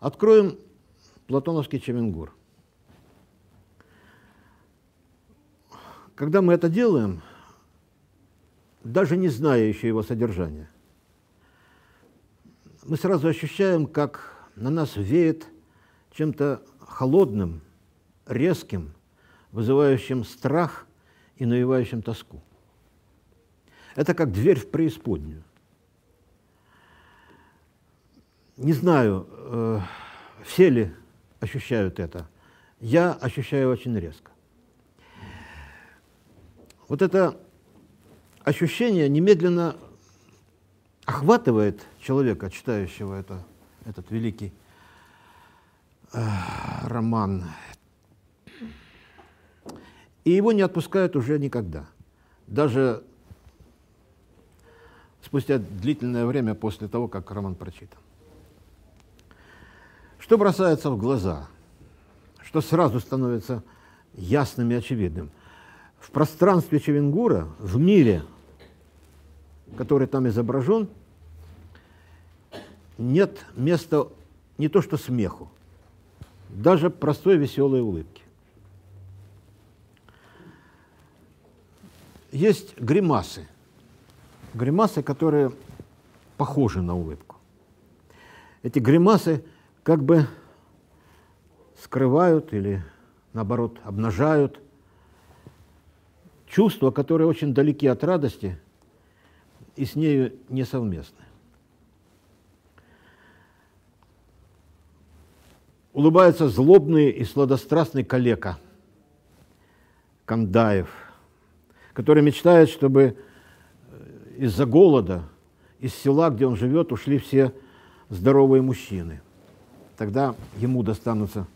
Откроем платоновский Чевенгур. Когда мы это делаем, даже не зная еще его содержания, мы сразу ощущаем, как на нас веет чем-то холодным, резким, вызывающим страх и навевающим тоску. Это как дверь в преисподнюю. Не знаю, э, все ли ощущают это. Я ощущаю очень резко. Вот это ощущение немедленно охватывает человека, читающего это, этот великий э, роман. И его не отпускают уже никогда. Даже спустя длительное время после того, как роман прочитан. Что бросается в глаза, что сразу становится ясным и очевидным. В пространстве Чевенгура, в мире, который там изображен, нет места не то что смеху, даже простой веселой улыбки. Есть гримасы, гримасы, которые похожи на улыбку. Эти гримасы как бы скрывают или, наоборот, обнажают чувства, которые очень далеки от радости и с нею несовместны. Улыбается злобный и сладострастный калека Кандаев, который мечтает, чтобы из-за голода из села, где он живет, ушли все здоровые мужчины. Тогда ему достанутся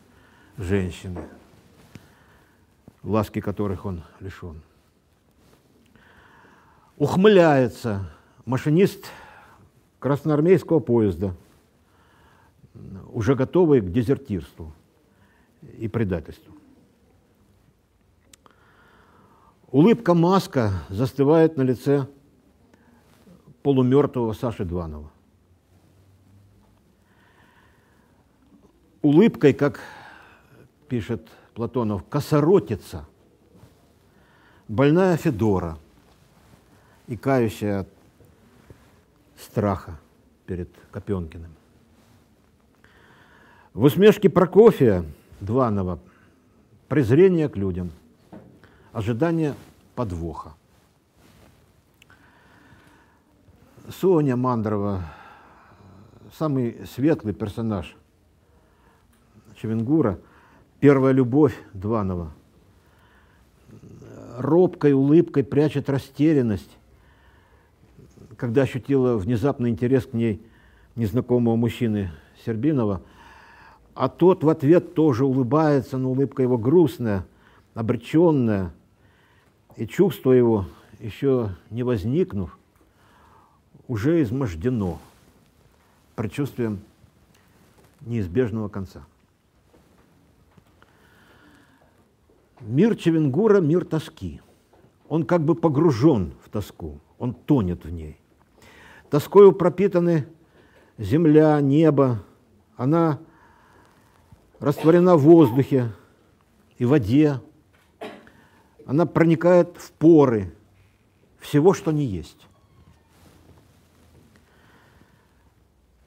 женщины, ласки которых он лишен. Ухмыляется машинист красноармейского поезда, уже готовый к дезертирству и предательству. Улыбка маска застывает на лице полумертвого Саши Дванова. Улыбкой, как пишет Платонов, косоротится больная Федора и кающая от страха перед Копенкиным. В усмешке Прокофия Дванова презрение к людям, ожидание подвоха – Соня Мандрова, самый светлый персонаж Чевенгура, первая любовь Дванова, робкой улыбкой прячет растерянность, когда ощутила внезапный интерес к ней незнакомого мужчины Сербинова, а тот в ответ тоже улыбается, но улыбка его грустная, обреченная, и чувство его, еще не возникнув, уже измождено предчувствием неизбежного конца. Мир Чевенгура – мир тоски. Он как бы погружен в тоску, он тонет в ней. Тоскою пропитаны земля, небо, она растворена в воздухе и воде, она проникает в поры всего, что не есть.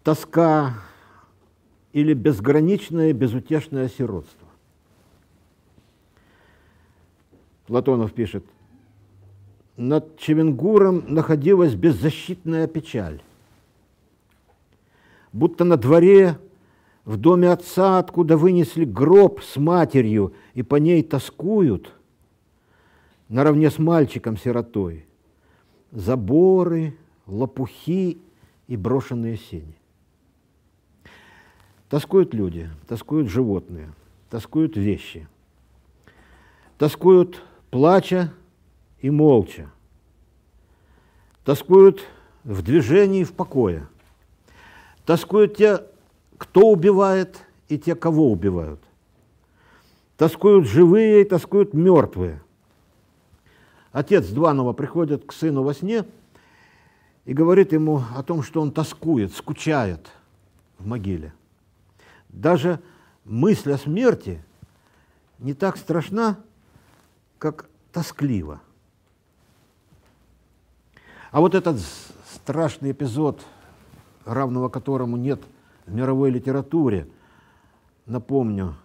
тоска или безграничное безутешное сиротство. Платонов пишет, над Чевенгуром находилась беззащитная печаль. Будто на дворе в доме отца, откуда вынесли гроб с матерью и по ней тоскуют, наравне с мальчиком-сиротой, заборы, лопухи и брошенные сени. Тоскуют люди, тоскуют животные, тоскуют вещи. Тоскуют плача и молча. Тоскуют в движении и в покое. Тоскуют те, кто убивает, и те, кого убивают. Тоскуют живые и тоскуют мертвые. Отец Дванова приходит к сыну во сне и говорит ему о том, что он тоскует, скучает в могиле. даже мысль о смерти не так страшна, как тоскливо. А вот этот страшный эпизод, равного которому нет в мировой литературе, напомню,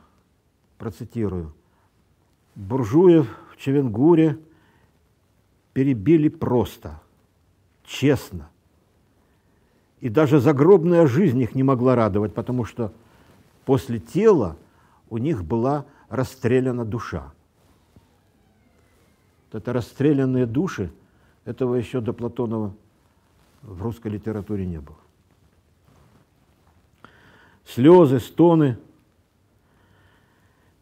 процитирую. Буржуев в Чевенгуре перебили просто, честно. И даже загробная жизнь их не могла радовать, потому что после тела у них была расстреляна душа. Это расстрелянные души, этого еще до Платонова в русской литературе не было. Слезы, стоны.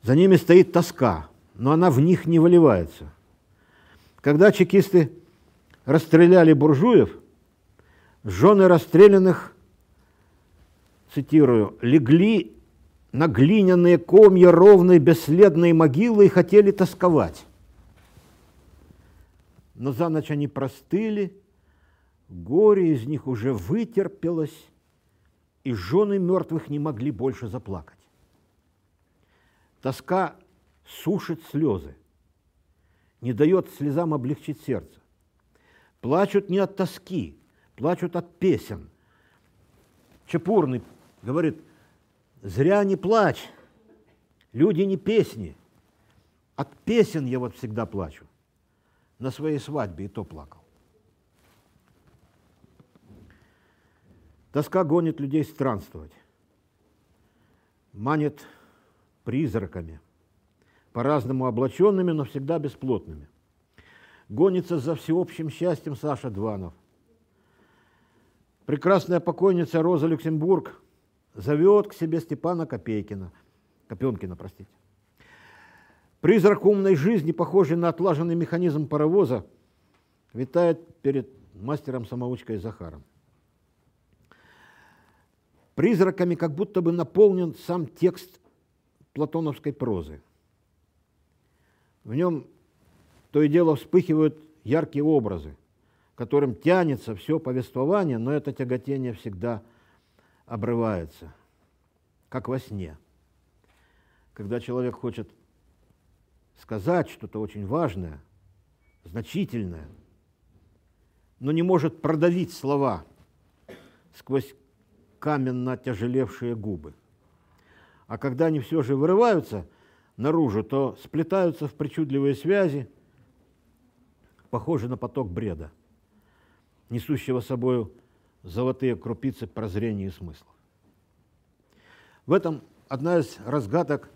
За ними стоит тоска, но она в них не выливается. Когда чекисты расстреляли буржуев, жены расстрелянных, цитирую, легли на глиняные комья ровной бесследной могилы и хотели тосковать. Но за ночь они простыли, горе из них уже вытерпелось, и жены мертвых не могли больше заплакать. Тоска сушит слезы, не дает слезам облегчить сердце. Плачут не от тоски, плачут от песен. Чепурный говорит, зря не плачь, люди не песни. От песен я вот всегда плачу. На своей свадьбе и то плакал. Тоска гонит людей странствовать, манит призраками, по-разному облаченными, но всегда бесплотными. Гонится за всеобщим счастьем Саша Дванов. Прекрасная покойница Роза Люксембург зовет к себе Степана Копейкина, Копенкина, простите. Призрак умной жизни, похожий на отлаженный механизм паровоза, витает перед мастером-самоучкой Захаром. Призраками как будто бы наполнен сам текст платоновской прозы. В нем то и дело вспыхивают яркие образы, которым тянется все повествование, но это тяготение всегда обрывается, как во сне. Когда человек хочет сказать что-то очень важное, значительное, но не может продавить слова сквозь каменно тяжелевшие губы. А когда они все же вырываются наружу, то сплетаются в причудливые связи, похожие на поток бреда, несущего собой золотые крупицы прозрения и смыслов. В этом одна из разгадок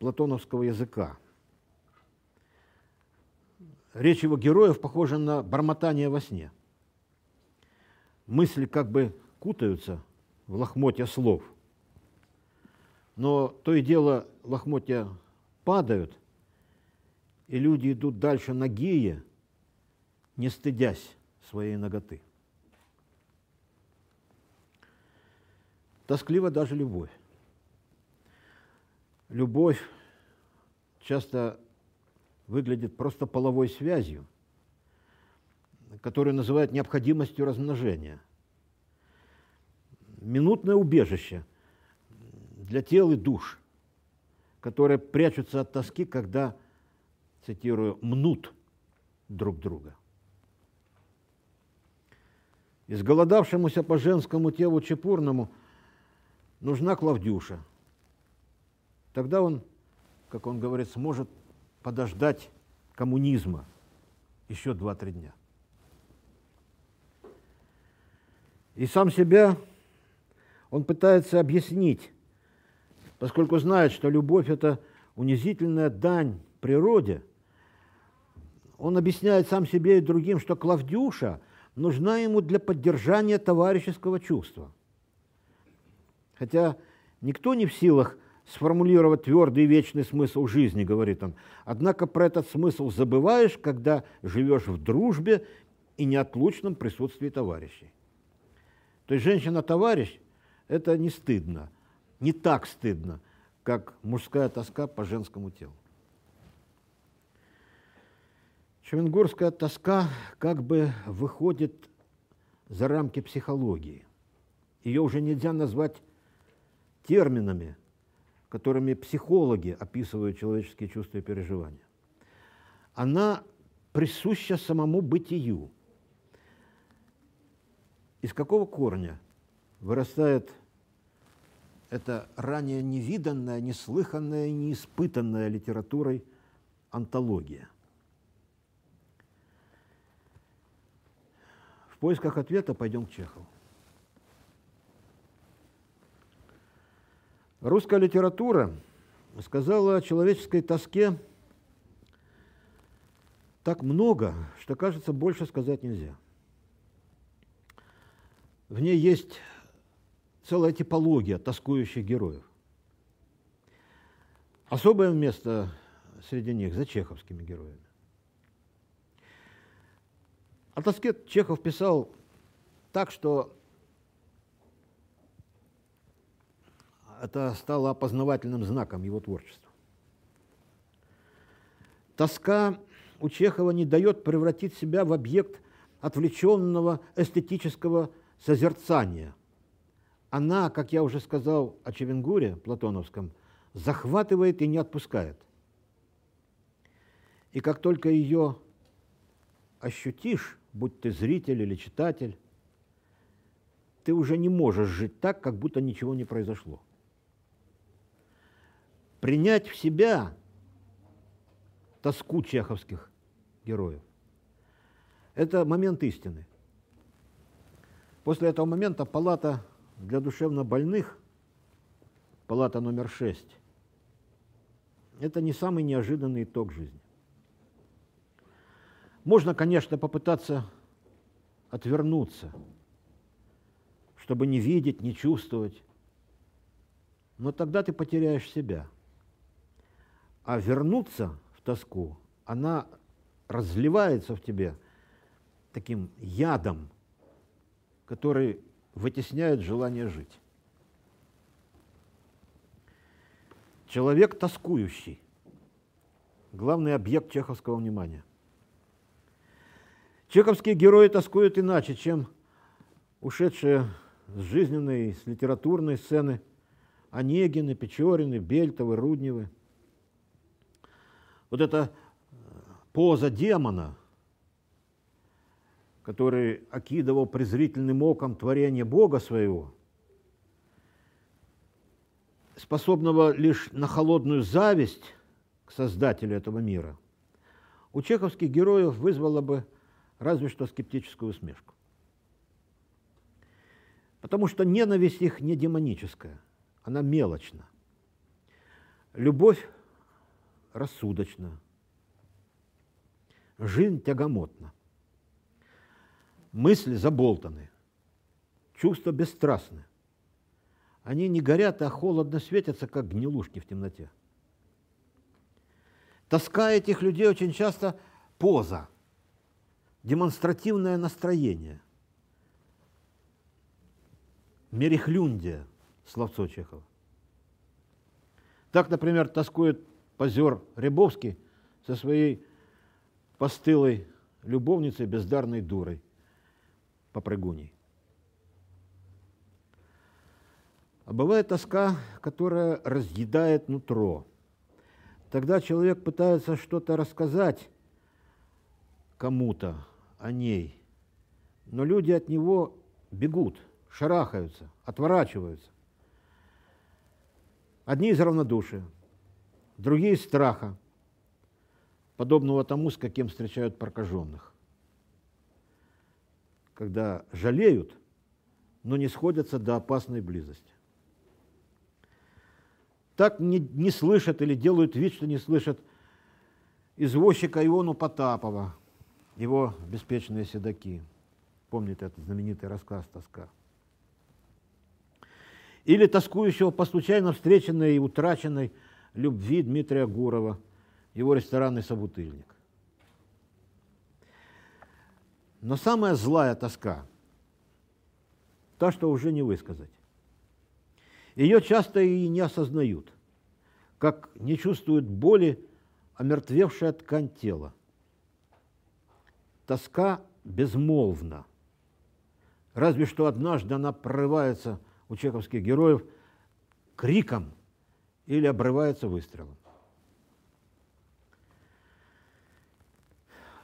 платоновского языка. Речь его героев похожа на бормотание во сне. Мысли как бы кутаются в лохмотья слов. Но то и дело лохмотья падают, и люди идут дальше нагие, не стыдясь своей ноготы. Тосклива даже любовь. Любовь часто выглядит просто половой связью, которую называют необходимостью размножения. Минутное убежище для тел и душ, которые прячутся от тоски, когда, цитирую, мнут друг друга. Изголодавшемуся по женскому телу Чепурному нужна Клавдюша. Тогда он, как он говорит, сможет подождать коммунизма еще два-три дня. И сам себя он пытается объяснить, поскольку знает, что любовь – это унизительная дань природе. Он объясняет сам себе и другим, что Клавдюша нужна ему для поддержания товарищеского чувства. Хотя никто не в силах сформулировать твердый и вечный смысл жизни, говорит он. Однако про этот смысл забываешь, когда живешь в дружбе и неотлучном присутствии товарищей. То есть женщина-товарищ – это не стыдно, не так стыдно, как мужская тоска по женскому телу. Чевенгурская тоска как бы выходит за рамки психологии. Ее уже нельзя назвать терминами, которыми психологи описывают человеческие чувства и переживания. Она присуща самому бытию. Из какого корня вырастает эта ранее невиданная, неслыханная, неиспытанная литературой антология? В поисках ответа пойдем к Чехову. Русская литература сказала о человеческой тоске так много, что, кажется, больше сказать нельзя. В ней есть целая типология тоскующих героев. Особое место среди них за чеховскими героями. О тоске Чехов писал так, что это стало опознавательным знаком его творчества. Тоска у Чехова не дает превратить себя в объект отвлеченного эстетического созерцания. Она, как я уже сказал о Чевенгуре платоновском, захватывает и не отпускает. И как только ее ощутишь, будь ты зритель или читатель, ты уже не можешь жить так, как будто ничего не произошло принять в себя тоску чеховских героев. Это момент истины. После этого момента палата для душевно больных, палата номер шесть, это не самый неожиданный итог жизни. Можно, конечно, попытаться отвернуться, чтобы не видеть, не чувствовать, но тогда ты потеряешь себя – а вернуться в тоску, она разливается в тебе таким ядом, который вытесняет желание жить. Человек тоскующий – главный объект чеховского внимания. Чеховские герои тоскуют иначе, чем ушедшие с жизненной, с литературной сцены Онегины, Печорины, Бельтовы, Рудневы – вот эта э, поза демона, который окидывал презрительным оком творение Бога своего, способного лишь на холодную зависть к создателю этого мира, у чеховских героев вызвало бы разве что скептическую усмешку. Потому что ненависть их не демоническая, она мелочна. Любовь рассудочно. Жизнь тягомотна. Мысли заболтаны. Чувства бесстрастны. Они не горят, а холодно светятся, как гнилушки в темноте. Тоска этих людей очень часто поза, демонстративное настроение, мерехлюндия, словцо Чехова. Так, например, тоскует позер Рябовский со своей постылой любовницей, бездарной дурой, попрыгуней. А бывает тоска, которая разъедает нутро. Тогда человек пытается что-то рассказать кому-то о ней, но люди от него бегут, шарахаются, отворачиваются. Одни из равнодушия, другие страха, подобного тому, с каким встречают прокаженных. Когда жалеют, но не сходятся до опасной близости. Так не, не слышат или делают вид, что не слышат извозчика Иону Потапова, его беспечные седаки. Помните этот знаменитый рассказ «Тоска». Или тоскующего по случайно встреченной и утраченной любви Дмитрия Гурова, его ресторанный собутыльник. Но самая злая тоска, та, что уже не высказать. Ее часто и не осознают, как не чувствуют боли омертвевшая ткань тела. Тоска безмолвна. Разве что однажды она прорывается у чеховских героев – криком или обрывается выстрелом.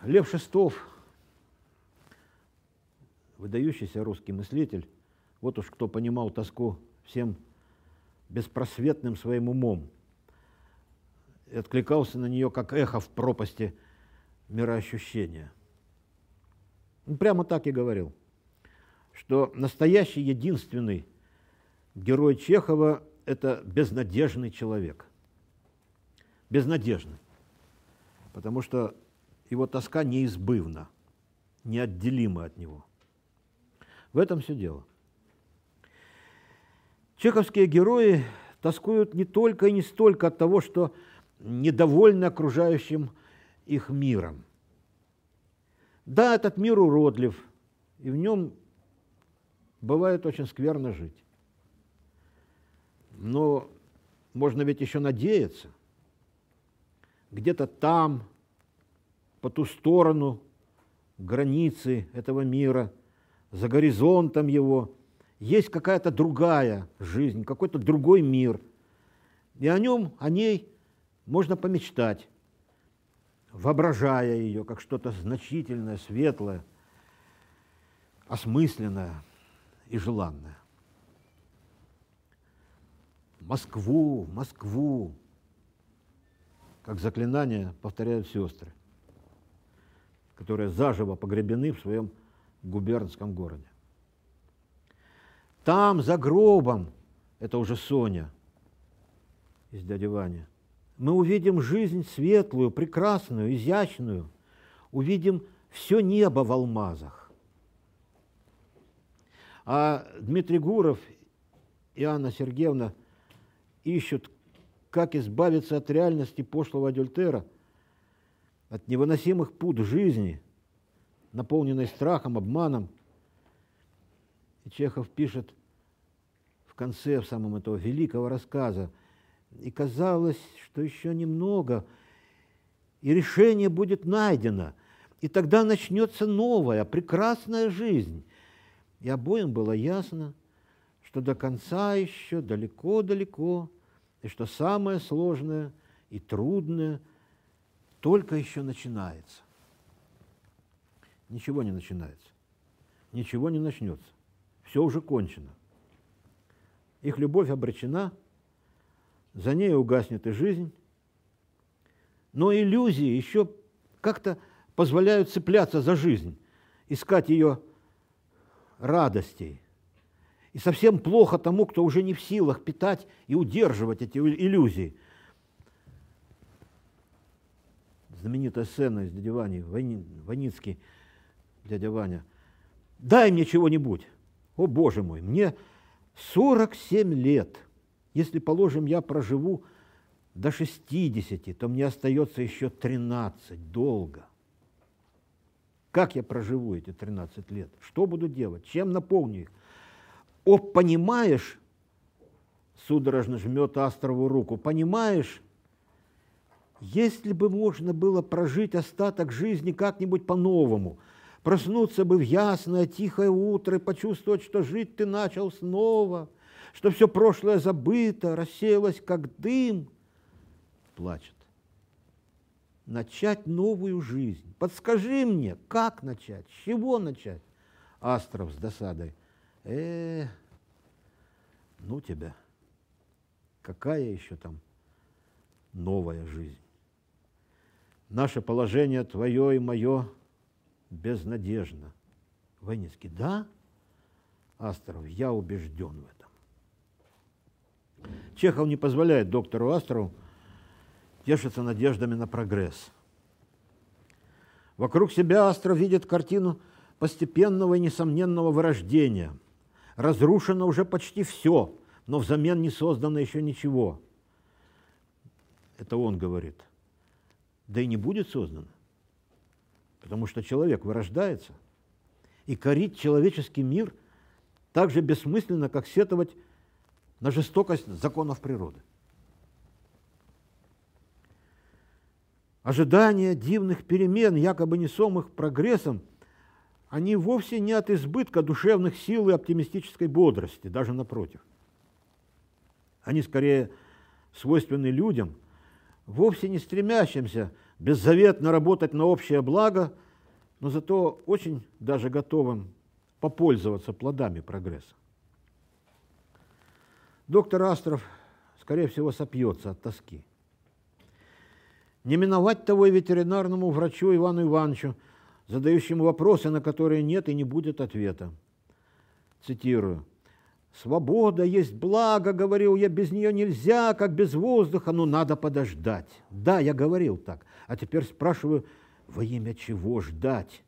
Лев Шестов, выдающийся русский мыслитель, вот уж кто понимал тоску всем беспросветным своим умом и откликался на нее, как эхо в пропасти мироощущения. Он прямо так и говорил, что настоящий единственный герой Чехова – это безнадежный человек. Безнадежный. Потому что его тоска неизбывна, неотделима от него. В этом все дело. Чеховские герои тоскуют не только и не столько от того, что недовольны окружающим их миром. Да, этот мир уродлив, и в нем бывает очень скверно жить. Но можно ведь еще надеяться. Где-то там, по ту сторону границы этого мира, за горизонтом его, есть какая-то другая жизнь, какой-то другой мир. И о нем, о ней можно помечтать, воображая ее как что-то значительное, светлое, осмысленное и желанное. Москву, Москву, как заклинание повторяют сестры, которые заживо погребены в своем губернском городе. Там, за гробом, это уже Соня из дяди Вани, мы увидим жизнь светлую, прекрасную, изящную, увидим все небо в алмазах. А Дмитрий Гуров и Анна Сергеевна – ищут, как избавиться от реальности пошлого адюльтера, от невыносимых пут жизни, наполненной страхом, обманом. И Чехов пишет в конце, в самом этого великого рассказа, и казалось, что еще немного, и решение будет найдено, и тогда начнется новая, прекрасная жизнь. И обоим было ясно, что до конца еще далеко-далеко, и что самое сложное и трудное только еще начинается. Ничего не начинается, ничего не начнется, все уже кончено. Их любовь обречена, за ней угаснет и жизнь, но иллюзии еще как-то позволяют цепляться за жизнь, искать ее радостей, и совсем плохо тому, кто уже не в силах питать и удерживать эти иллюзии. Знаменитая сцена из дяди Вани, Ваницкий, дядя Ваня. Дай мне чего-нибудь. О, Боже мой, мне 47 лет. Если, положим, я проживу до 60, то мне остается еще 13, долго. Как я проживу эти 13 лет? Что буду делать? Чем наполню их? О, понимаешь, судорожно жмет Астрову руку, понимаешь, если бы можно было прожить остаток жизни как-нибудь по-новому, проснуться бы в ясное, тихое утро и почувствовать, что жить ты начал снова, что все прошлое забыто, рассеялось, как дым, плачет. Начать новую жизнь. Подскажи мне, как начать, с чего начать? Астров с досадой – э, ну тебя, какая еще там новая жизнь? Наше положение твое и мое безнадежно. Войницкий, да? Астров, я убежден в этом. Чехов не позволяет доктору Астрову тешиться надеждами на прогресс. Вокруг себя Астров видит картину постепенного и несомненного вырождения – разрушено уже почти все, но взамен не создано еще ничего. Это он говорит. Да и не будет создано, потому что человек вырождается. И корить человеческий мир так же бессмысленно, как сетовать на жестокость законов природы. Ожидание дивных перемен, якобы несомых прогрессом – они вовсе не от избытка душевных сил и оптимистической бодрости, даже напротив. Они скорее свойственны людям, вовсе не стремящимся беззаветно работать на общее благо, но зато очень даже готовым попользоваться плодами прогресса. Доктор Астров, скорее всего, сопьется от тоски. Не миновать того и ветеринарному врачу Ивану Ивановичу, задающему вопросы, на которые нет и не будет ответа. Цитирую. «Свобода есть благо, — говорил я, — без нее нельзя, как без воздуха, но надо подождать». Да, я говорил так, а теперь спрашиваю, во имя чего ждать?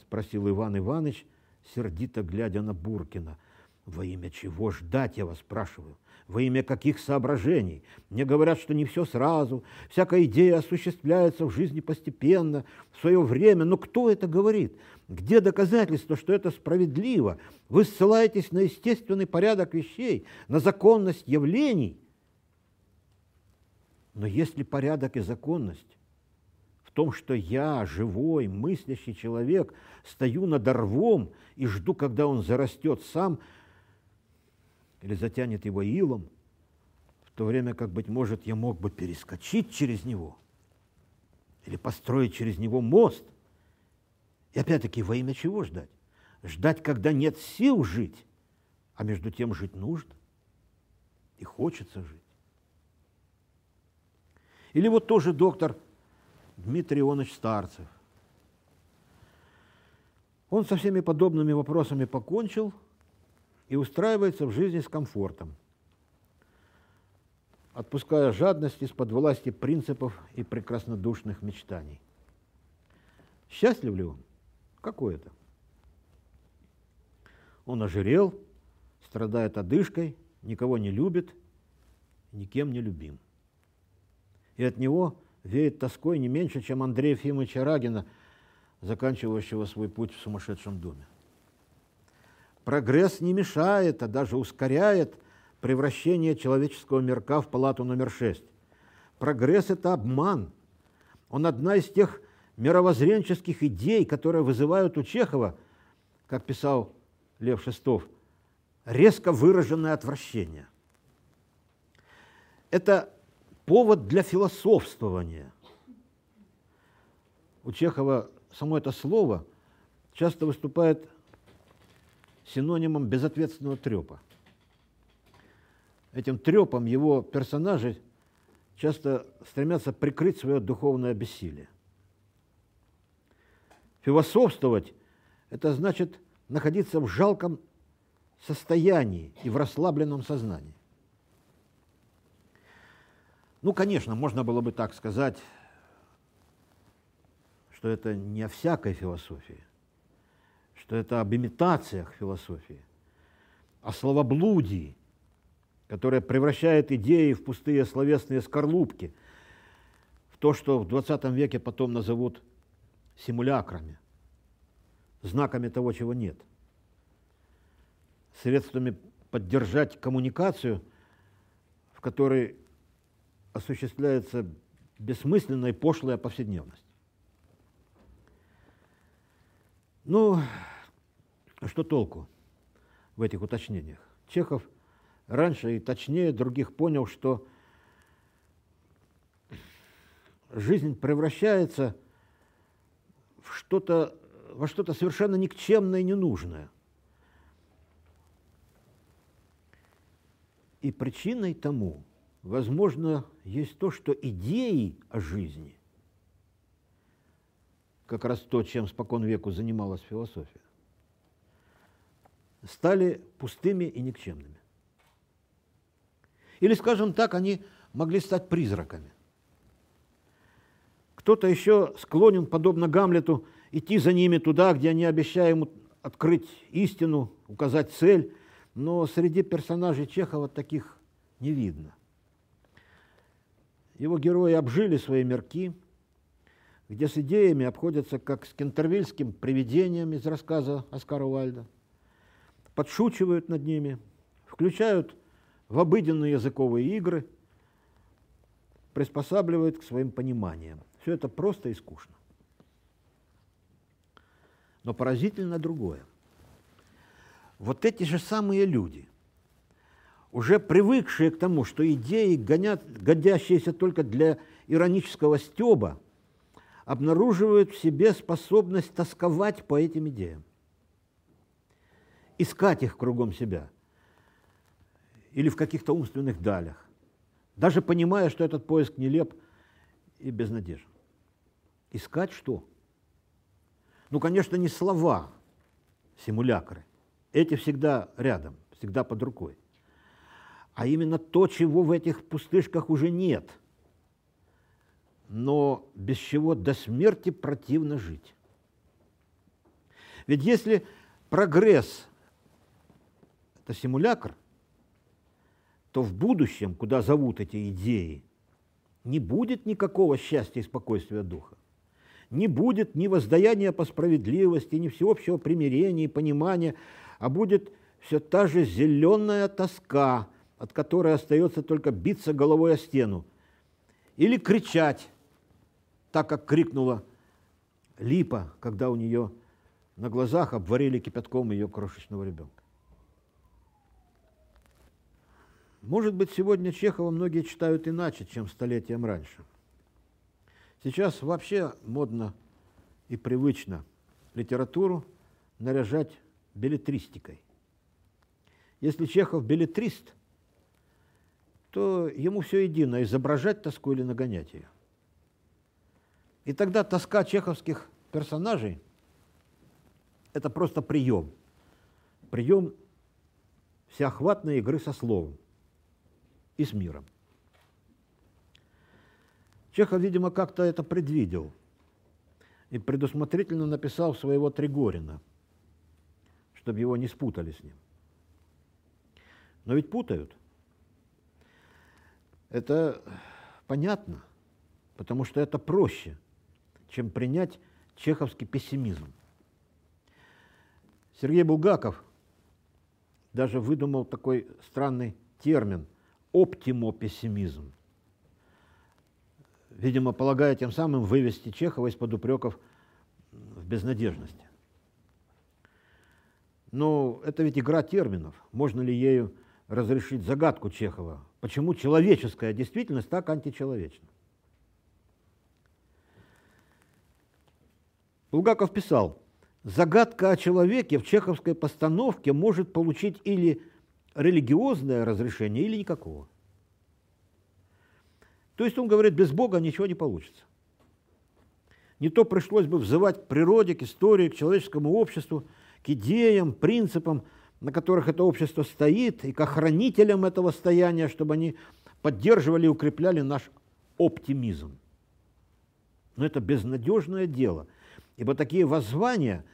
Спросил Иван Иванович, сердито глядя на Буркина. Во имя чего ждать, я вас спрашиваю? Во имя каких соображений? Мне говорят, что не все сразу, всякая идея осуществляется в жизни постепенно, в свое время. Но кто это говорит? Где доказательства, что это справедливо? Вы ссылаетесь на естественный порядок вещей, на законность явлений. Но если порядок и законность в том, что я, живой, мыслящий человек, стою над рвом и жду, когда он зарастет сам – или затянет его илом, в то время как, быть может, я мог бы перескочить через него или построить через него мост. И опять-таки, во имя чего ждать? Ждать, когда нет сил жить, а между тем жить нужно и хочется жить. Или вот тоже доктор Дмитрий Ионович Старцев. Он со всеми подобными вопросами покончил – и устраивается в жизни с комфортом, отпуская жадность из-под власти принципов и прекраснодушных мечтаний. Счастлив ли он? Какой это? Он ожирел, страдает одышкой, никого не любит, никем не любим. И от него веет тоской не меньше, чем Андрея Ефимовича Рагина, заканчивающего свой путь в сумасшедшем доме. Прогресс не мешает, а даже ускоряет превращение человеческого мирка в палату номер шесть. Прогресс – это обман. Он одна из тех мировоззренческих идей, которые вызывают у Чехова, как писал Лев Шестов, резко выраженное отвращение. Это повод для философствования. У Чехова само это слово часто выступает синонимом безответственного трепа. Этим трепом его персонажи часто стремятся прикрыть свое духовное бессилие. Философствовать – это значит находиться в жалком состоянии и в расслабленном сознании. Ну, конечно, можно было бы так сказать, что это не о всякой философии – что это об имитациях философии, о словоблудии, которое превращает идеи в пустые словесные скорлупки, в то, что в 20 веке потом назовут симулякрами, знаками того, чего нет, средствами поддержать коммуникацию, в которой осуществляется бессмысленная и пошлая повседневность. Ну, что толку в этих уточнениях? Чехов раньше и точнее других понял, что жизнь превращается в что-то, во что-то совершенно никчемное и ненужное. И причиной тому, возможно, есть то, что идеи о жизни, как раз то, чем спокон веку занималась философия, стали пустыми и никчемными. Или, скажем так, они могли стать призраками. Кто-то еще склонен, подобно Гамлету, идти за ними туда, где они обещают ему открыть истину, указать цель, но среди персонажей Чехова таких не видно. Его герои обжили свои мерки, где с идеями обходятся как с кентервильским привидением из рассказа Оскара Уальда – подшучивают над ними, включают в обыденные языковые игры, приспосабливают к своим пониманиям. Все это просто и скучно. Но поразительно другое. Вот эти же самые люди уже привыкшие к тому, что идеи, гонят, годящиеся только для иронического стеба, обнаруживают в себе способность тосковать по этим идеям, искать их кругом себя или в каких-то умственных далях, даже понимая, что этот поиск нелеп и безнадежен. Искать что? Ну, конечно, не слова, симулякры. Эти всегда рядом, всегда под рукой. А именно то, чего в этих пустышках уже нет, но без чего до смерти противно жить. Ведь если прогресс – это симулякр, то в будущем, куда зовут эти идеи, не будет никакого счастья и спокойствия духа не будет ни воздаяния по справедливости, ни всеобщего примирения и понимания, а будет все та же зеленая тоска, от которой остается только биться головой о стену, или кричать, так как крикнула Липа, когда у нее на глазах обварили кипятком ее крошечного ребенка. Может быть, сегодня Чехова многие читают иначе, чем столетием раньше – Сейчас вообще модно и привычно литературу наряжать билетристикой. Если Чехов билетрист, то ему все едино, изображать тоску или нагонять ее. И тогда тоска чеховских персонажей – это просто прием. Прием всеохватной игры со словом и с миром. Чехов, видимо, как-то это предвидел и предусмотрительно написал своего Тригорина, чтобы его не спутали с ним. Но ведь путают. Это понятно, потому что это проще, чем принять чеховский пессимизм. Сергей Булгаков даже выдумал такой странный термин – оптимопессимизм видимо, полагая тем самым вывести Чехова из-под упреков в безнадежности. Но это ведь игра терминов. Можно ли ею разрешить загадку Чехова? Почему человеческая действительность так античеловечна? Булгаков писал, загадка о человеке в чеховской постановке может получить или религиозное разрешение, или никакого. То есть он говорит, без Бога ничего не получится. Не то пришлось бы взывать к природе, к истории, к человеческому обществу, к идеям, принципам, на которых это общество стоит, и к охранителям этого стояния, чтобы они поддерживали и укрепляли наш оптимизм. Но это безнадежное дело, ибо такие воззвания,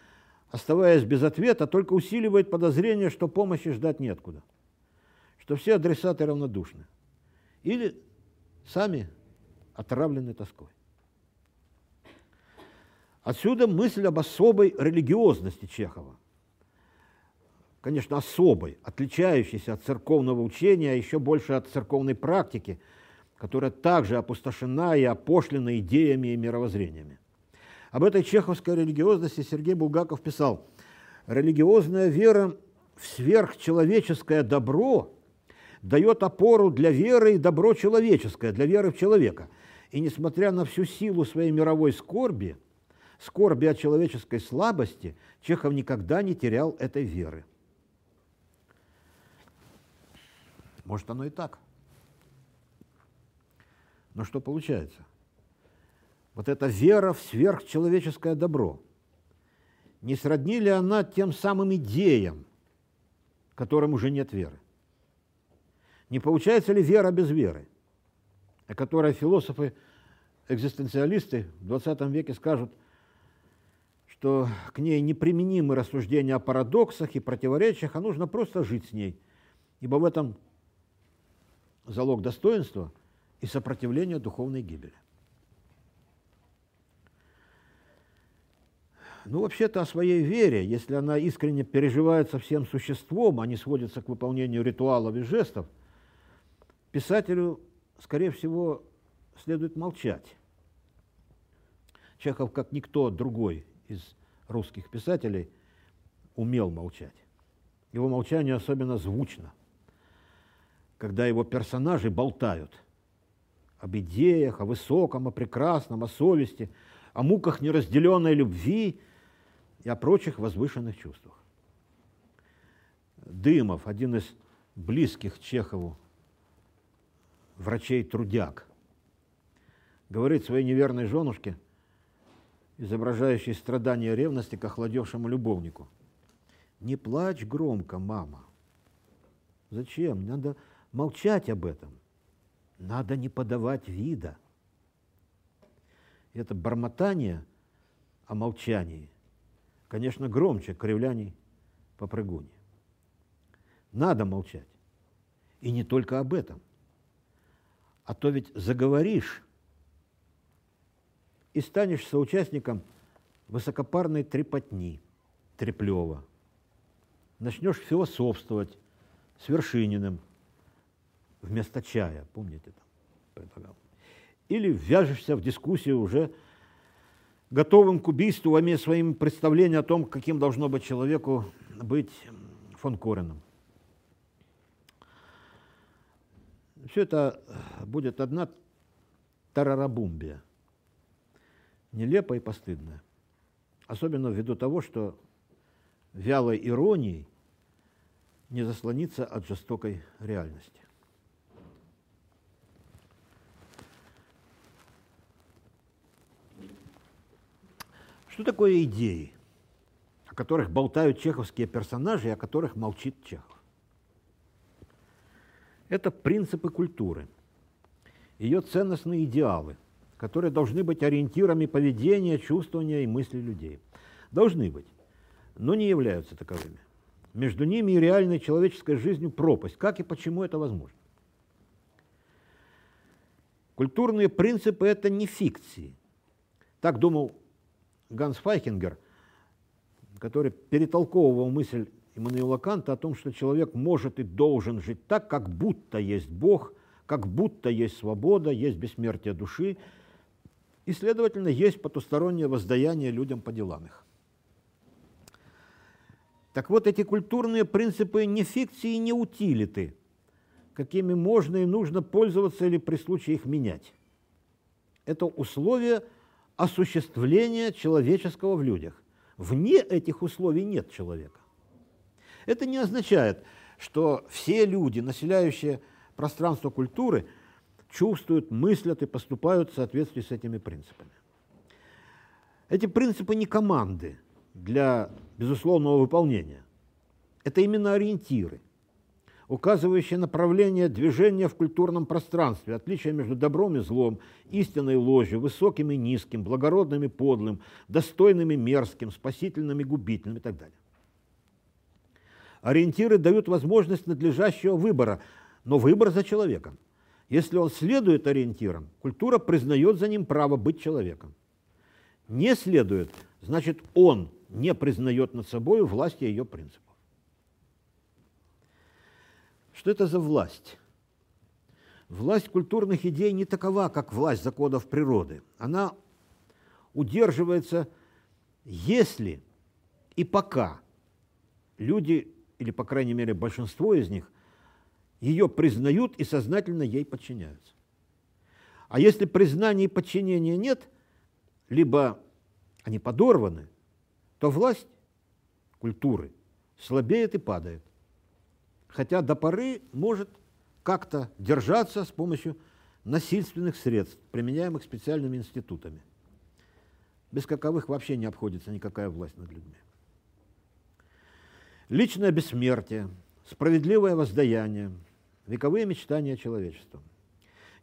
оставаясь без ответа, только усиливают подозрение, что помощи ждать неоткуда, что все адресаты равнодушны. Или сами отравлены тоской. Отсюда мысль об особой религиозности Чехова. Конечно, особой, отличающейся от церковного учения, а еще больше от церковной практики, которая также опустошена и опошлена идеями и мировоззрениями. Об этой чеховской религиозности Сергей Булгаков писал, «Религиозная вера в сверхчеловеческое добро дает опору для веры и добро человеческое, для веры в человека. И несмотря на всю силу своей мировой скорби, скорби от человеческой слабости, Чехов никогда не терял этой веры. Может, оно и так. Но что получается? Вот эта вера в сверхчеловеческое добро, не сродни ли она тем самым идеям, которым уже нет веры? Не получается ли вера без веры, о которой философы, экзистенциалисты в 20 веке скажут, что к ней неприменимы рассуждения о парадоксах и противоречиях, а нужно просто жить с ней, ибо в этом залог достоинства и сопротивления духовной гибели. Ну, вообще-то о своей вере, если она искренне переживается всем существом, а не сводится к выполнению ритуалов и жестов – писателю, скорее всего, следует молчать. Чехов, как никто другой из русских писателей, умел молчать. Его молчание особенно звучно. когда его персонажи болтают об идеях, о высоком, о прекрасном, о совести, о муках неразделенной любви и о прочих возвышенных чувствах. Дымов, один из близких Чехову врачей-трудяг, говорит своей неверной женушке, изображающей страдания ревности к охладевшему любовнику. Не плачь громко, мама. Зачем? Надо молчать об этом. Надо не подавать вида. это бормотание о молчании, конечно, громче кривляний по прыгуне. Надо молчать. И не только об этом. А то ведь заговоришь и станешь соучастником высокопарной трепотни Треплева. Начнешь философствовать с Вершининым вместо чая, помните там предлагал. Или ввяжешься в дискуссию уже готовым к убийству, имея своим представлением о том, каким должно быть человеку быть фон Кореном. Все это будет одна тарарабумбия, нелепая и постыдная. Особенно ввиду того, что вялой иронией не заслониться от жестокой реальности. Что такое идеи, о которых болтают чеховские персонажи и о которых молчит Чехов? Это принципы культуры, ее ценностные идеалы, которые должны быть ориентирами поведения, чувствования и мысли людей. Должны быть, но не являются таковыми. Между ними и реальной человеческой жизнью пропасть. Как и почему это возможно? Культурные принципы – это не фикции. Так думал Ганс Файхингер, который перетолковывал мысль Иммануила Канта о том, что человек может и должен жить так, как будто есть Бог, как будто есть свобода, есть бессмертие души, и, следовательно, есть потустороннее воздаяние людям по делам их. Так вот, эти культурные принципы не фикции, не утилиты, какими можно и нужно пользоваться или при случае их менять. Это условия осуществления человеческого в людях. Вне этих условий нет человека. Это не означает, что все люди, населяющие пространство культуры, чувствуют, мыслят и поступают в соответствии с этими принципами. Эти принципы не команды для безусловного выполнения. Это именно ориентиры, указывающие направление движения в культурном пространстве, отличие между добром и злом, истинной и ложью, высоким и низким, благородным и подлым, достойным и мерзким, спасительным и губительным и так далее. Ориентиры дают возможность надлежащего выбора, но выбор за человеком. Если он следует ориентирам, культура признает за ним право быть человеком. Не следует, значит, он не признает над собой власти ее принципов. Что это за власть? Власть культурных идей не такова, как власть законов природы. Она удерживается, если и пока люди или, по крайней мере, большинство из них, ее признают и сознательно ей подчиняются. А если признания и подчинения нет, либо они подорваны, то власть культуры слабеет и падает. Хотя до поры может как-то держаться с помощью насильственных средств, применяемых специальными институтами. Без каковых вообще не обходится никакая власть над людьми личное бессмертие, справедливое воздаяние, вековые мечтания человечества.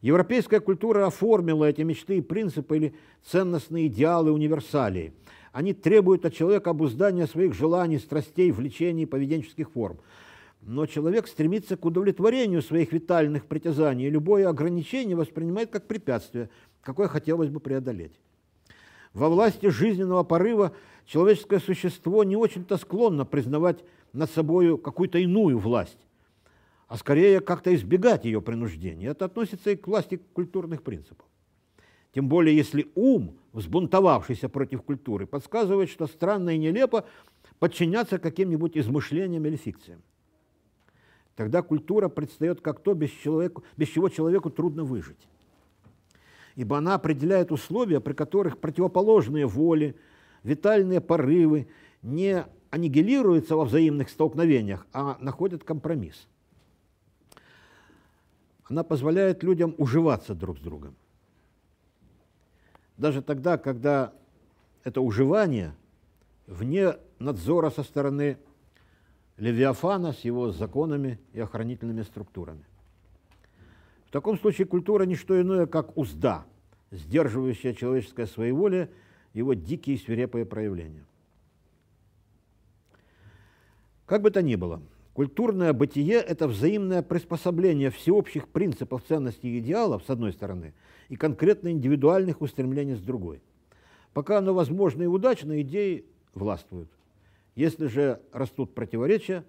Европейская культура оформила эти мечты и принципы или ценностные идеалы универсалии. Они требуют от человека обуздания своих желаний, страстей, влечений, поведенческих форм. Но человек стремится к удовлетворению своих витальных притязаний, и любое ограничение воспринимает как препятствие, какое хотелось бы преодолеть. Во власти жизненного порыва человеческое существо не очень-то склонно признавать над собой какую-то иную власть, а скорее как-то избегать ее принуждения. Это относится и к власти культурных принципов. Тем более, если ум, взбунтовавшийся против культуры, подсказывает, что странно и нелепо подчиняться каким-нибудь измышлениям или фикциям. Тогда культура предстает как то, без, человеку, без чего человеку трудно выжить. Ибо она определяет условия, при которых противоположные воли, витальные порывы не аннигилируются во взаимных столкновениях, а находят компромисс. Она позволяет людям уживаться друг с другом. Даже тогда, когда это уживание вне надзора со стороны Левиафана с его законами и охранительными структурами. В таком случае культура не что иное, как узда, сдерживающая человеческое своеволие, его дикие свирепые проявления. Как бы то ни было, культурное бытие – это взаимное приспособление всеобщих принципов ценностей и идеалов, с одной стороны, и конкретно индивидуальных устремлений с другой. Пока оно возможно и удачно, идеи властвуют. Если же растут противоречия,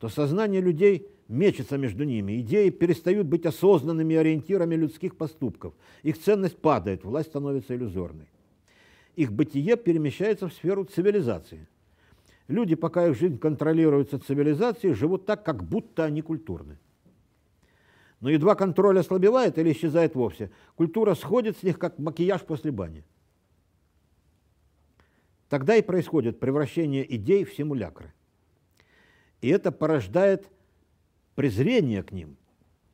то сознание людей мечется между ними, идеи перестают быть осознанными ориентирами людских поступков, их ценность падает, власть становится иллюзорной. Их бытие перемещается в сферу цивилизации. Люди, пока их жизнь контролируется цивилизацией, живут так, как будто они культурны. Но едва контроль ослабевает или исчезает вовсе, культура сходит с них, как макияж после бани. Тогда и происходит превращение идей в симулякры. И это порождает презрение к ним,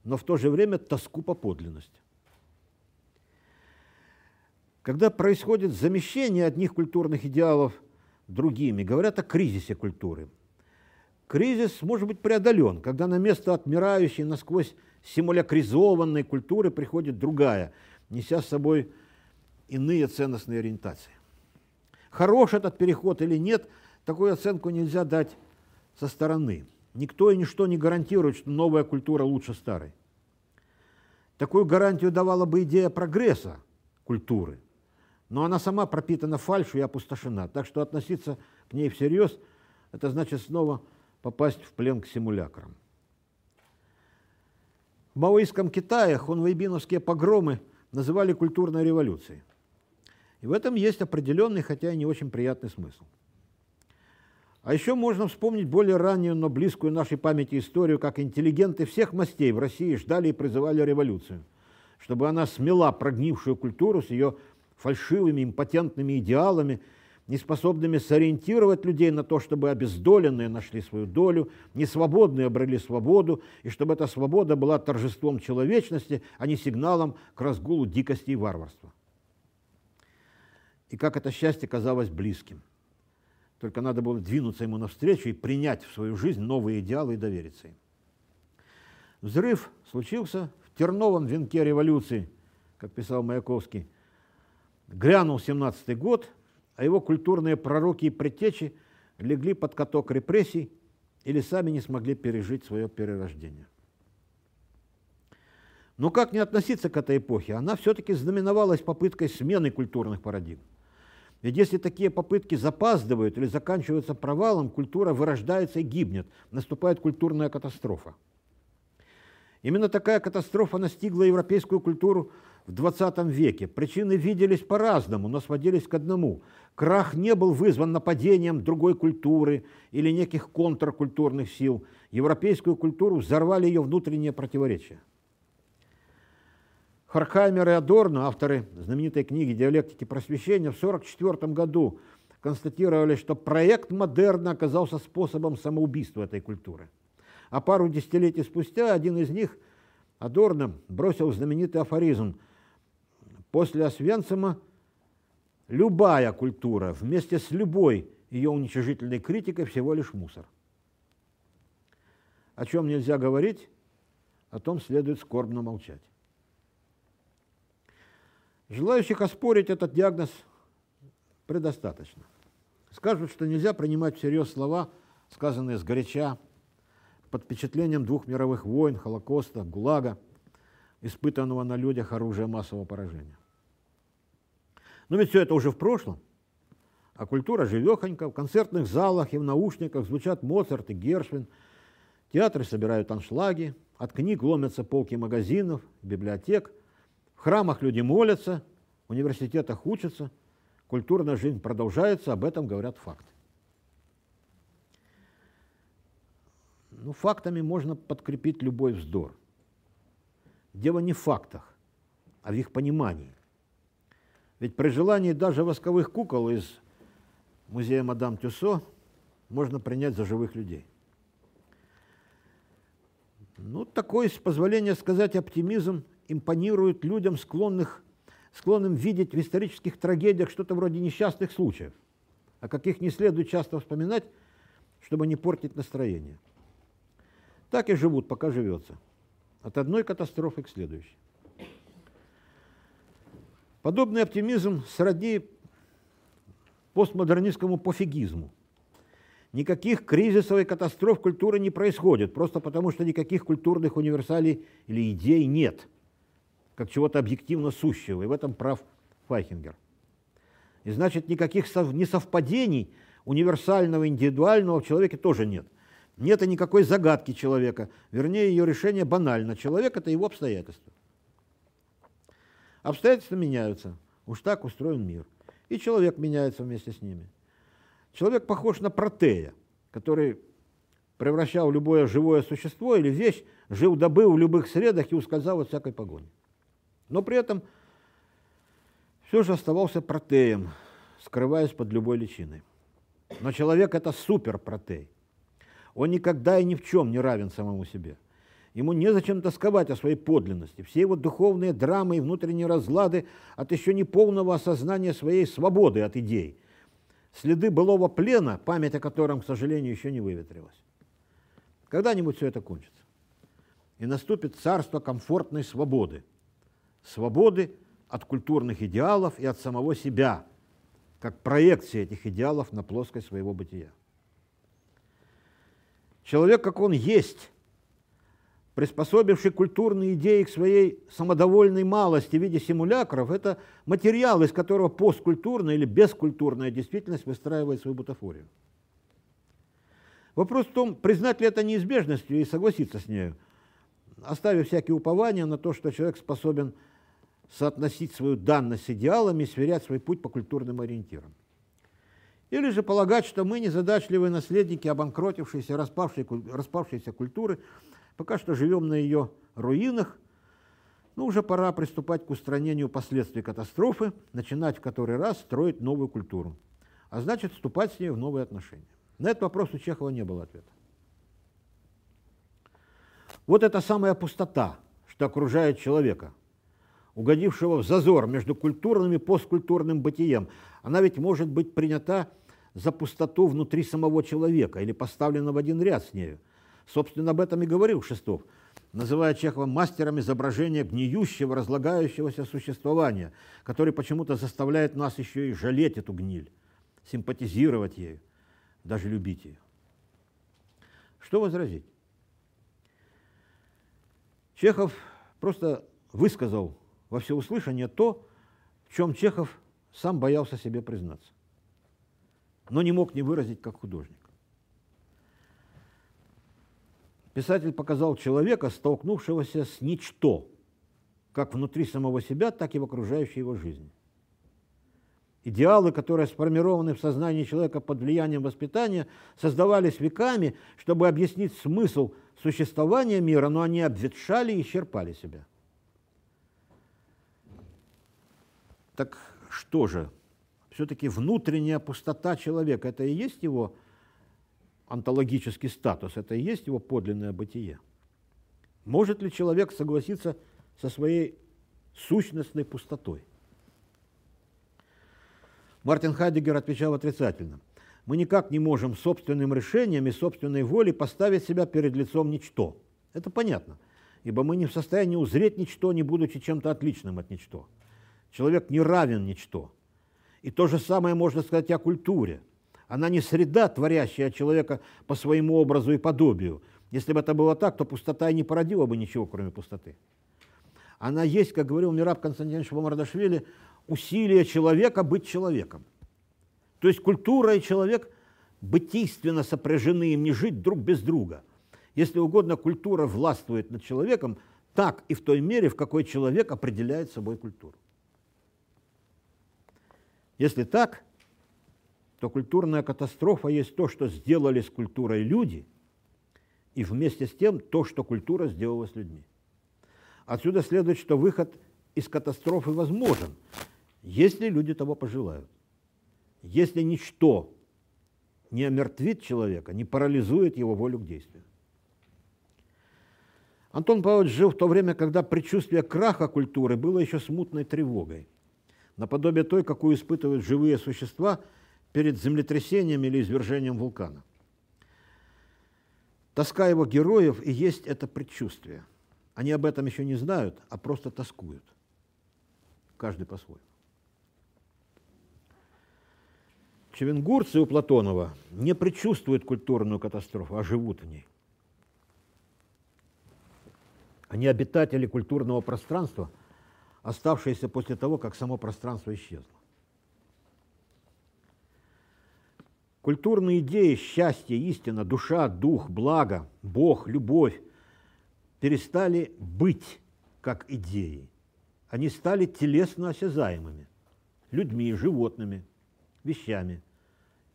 но в то же время тоску по подлинности. Когда происходит замещение одних культурных идеалов другими, говорят о кризисе культуры. Кризис может быть преодолен, когда на место отмирающей насквозь симулякризованной культуры приходит другая, неся с собой иные ценностные ориентации. Хорош этот переход или нет, такую оценку нельзя дать со стороны. Никто и ничто не гарантирует, что новая культура лучше старой. Такую гарантию давала бы идея прогресса культуры, но она сама пропитана фальшью и опустошена, так что относиться к ней всерьез – это значит снова попасть в плен к симулякрам. В маоистском Китае хунвейбиновские погромы называли культурной революцией. И в этом есть определенный, хотя и не очень приятный смысл. А еще можно вспомнить более раннюю, но близкую нашей памяти историю, как интеллигенты всех мастей в России ждали и призывали революцию, чтобы она смела прогнившую культуру с ее фальшивыми, импотентными идеалами, неспособными сориентировать людей на то, чтобы обездоленные нашли свою долю, несвободные обрели свободу, и чтобы эта свобода была торжеством человечности, а не сигналом к разгулу дикости и варварства и как это счастье казалось близким. Только надо было двинуться ему навстречу и принять в свою жизнь новые идеалы и довериться им. Взрыв случился в терновом венке революции, как писал Маяковский. Грянул 17-й год, а его культурные пророки и предтечи легли под каток репрессий или сами не смогли пережить свое перерождение. Но как не относиться к этой эпохе? Она все-таки знаменовалась попыткой смены культурных парадигм. Ведь если такие попытки запаздывают или заканчиваются провалом, культура вырождается и гибнет, наступает культурная катастрофа. Именно такая катастрофа настигла европейскую культуру в 20 веке. Причины виделись по-разному, но сводились к одному. Крах не был вызван нападением другой культуры или неких контркультурных сил. Европейскую культуру взорвали ее внутренние противоречия. Харкаймер и Адорно, авторы знаменитой книги «Диалектики просвещения», в 1944 году констатировали, что проект модерна оказался способом самоубийства этой культуры. А пару десятилетий спустя один из них, Адорно, бросил знаменитый афоризм «После Освенцима любая культура вместе с любой ее уничижительной критикой всего лишь мусор». О чем нельзя говорить, о том следует скорбно молчать. Желающих оспорить этот диагноз предостаточно. Скажут, что нельзя принимать всерьез слова, сказанные сгоряча, под впечатлением двух мировых войн, Холокоста, ГУЛАГа, испытанного на людях оружия массового поражения. Но ведь все это уже в прошлом. А культура живехонька, в концертных залах и в наушниках звучат Моцарт и Гершвин, театры собирают аншлаги, от книг ломятся полки магазинов, библиотек – в храмах люди молятся, в университетах учатся, культурная жизнь продолжается, об этом говорят факты. ну, фактами можно подкрепить любой вздор. Дело не в фактах, а в их понимании. Ведь при желании даже восковых кукол из музея Мадам Тюсо можно принять за живых людей. Ну, такой, с позволения сказать, оптимизм импонирует людям, склонных, склонным видеть в исторических трагедиях что-то вроде несчастных случаев, о каких не следует часто вспоминать, чтобы не портить настроение. Так и живут, пока живется. От одной катастрофы к следующей. Подобный оптимизм сродни постмодернистскому пофигизму. Никаких кризисов и катастроф культуры не происходит, просто потому что никаких культурных универсалей или идей нет, как чего-то объективно сущего, и в этом прав Файхингер. И значит, никаких несовпадений универсального, индивидуального в человеке тоже нет. Нет и никакой загадки человека, вернее, ее решение банально. Человек – это его обстоятельства. Обстоятельства меняются, уж так устроен мир. И человек меняется вместе с ними – Человек похож на протея, который превращал любое живое существо или вещь, жил-добыл в любых средах и ускользал от всякой погони. Но при этом все же оставался протеем, скрываясь под любой личиной. Но человек – это суперпротей. Он никогда и ни в чем не равен самому себе. Ему незачем тосковать о своей подлинности. Все его духовные драмы и внутренние разлады от еще не полного осознания своей свободы от идей – следы былого плена, память о котором, к сожалению, еще не выветрилась. Когда-нибудь все это кончится. И наступит царство комфортной свободы. Свободы от культурных идеалов и от самого себя, как проекции этих идеалов на плоскость своего бытия. Человек, как он есть, приспособивший культурные идеи к своей самодовольной малости в виде симулякров, это материал, из которого посткультурная или бескультурная действительность выстраивает свою бутафорию. Вопрос в том, признать ли это неизбежностью и согласиться с нею, оставив всякие упования на то, что человек способен соотносить свою данность с идеалами и сверять свой путь по культурным ориентирам. Или же полагать, что мы незадачливые наследники обанкротившейся, распавшейся культуры, Пока что живем на ее руинах, но уже пора приступать к устранению последствий катастрофы, начинать в который раз строить новую культуру, а значит вступать с ней в новые отношения. На этот вопрос у Чехова не было ответа. Вот эта самая пустота, что окружает человека, угодившего в зазор между культурным и посткультурным бытием, она ведь может быть принята за пустоту внутри самого человека или поставлена в один ряд с нею. Собственно, об этом и говорил Шестов, называя Чехова мастером изображения гниющего, разлагающегося существования, который почему-то заставляет нас еще и жалеть эту гниль, симпатизировать ею, даже любить ее. Что возразить? Чехов просто высказал во всеуслышание то, в чем Чехов сам боялся себе признаться, но не мог не выразить как художник. Писатель показал человека, столкнувшегося с ничто, как внутри самого себя, так и в окружающей его жизни. Идеалы, которые сформированы в сознании человека под влиянием воспитания, создавались веками, чтобы объяснить смысл существования мира, но они обветшали и исчерпали себя. Так что же? Все-таки внутренняя пустота человека – это и есть его онтологический статус, это и есть его подлинное бытие. Может ли человек согласиться со своей сущностной пустотой? Мартин Хайдегер отвечал отрицательно. Мы никак не можем собственным решением и собственной волей поставить себя перед лицом ничто. Это понятно, ибо мы не в состоянии узреть ничто, не будучи чем-то отличным от ничто. Человек не равен ничто. И то же самое можно сказать о культуре. Она не среда, творящая человека по своему образу и подобию. Если бы это было так, то пустота и не породила бы ничего, кроме пустоты. Она есть, как говорил Мираб Константинович Мамардашвили, усилие человека быть человеком. То есть культура и человек бытийственно сопряжены, им не жить друг без друга. Если угодно, культура властвует над человеком так и в той мере, в какой человек определяет собой культуру. Если так, то культурная катастрофа есть то, что сделали с культурой люди, и вместе с тем то, что культура сделала с людьми. Отсюда следует, что выход из катастрофы возможен, если люди того пожелают. Если ничто не омертвит человека, не парализует его волю к действию. Антон Павлович жил в то время, когда предчувствие краха культуры было еще смутной тревогой, наподобие той, какую испытывают живые существа перед землетрясением или извержением вулкана. Тоска его героев и есть это предчувствие. Они об этом еще не знают, а просто тоскуют. Каждый по-своему. Чевенгурцы у Платонова не предчувствуют культурную катастрофу, а живут в ней. Они обитатели культурного пространства, оставшиеся после того, как само пространство исчезло. Культурные идеи, счастье, истина, душа, дух, благо, Бог, любовь перестали быть как идеи. Они стали телесно осязаемыми, людьми, животными, вещами,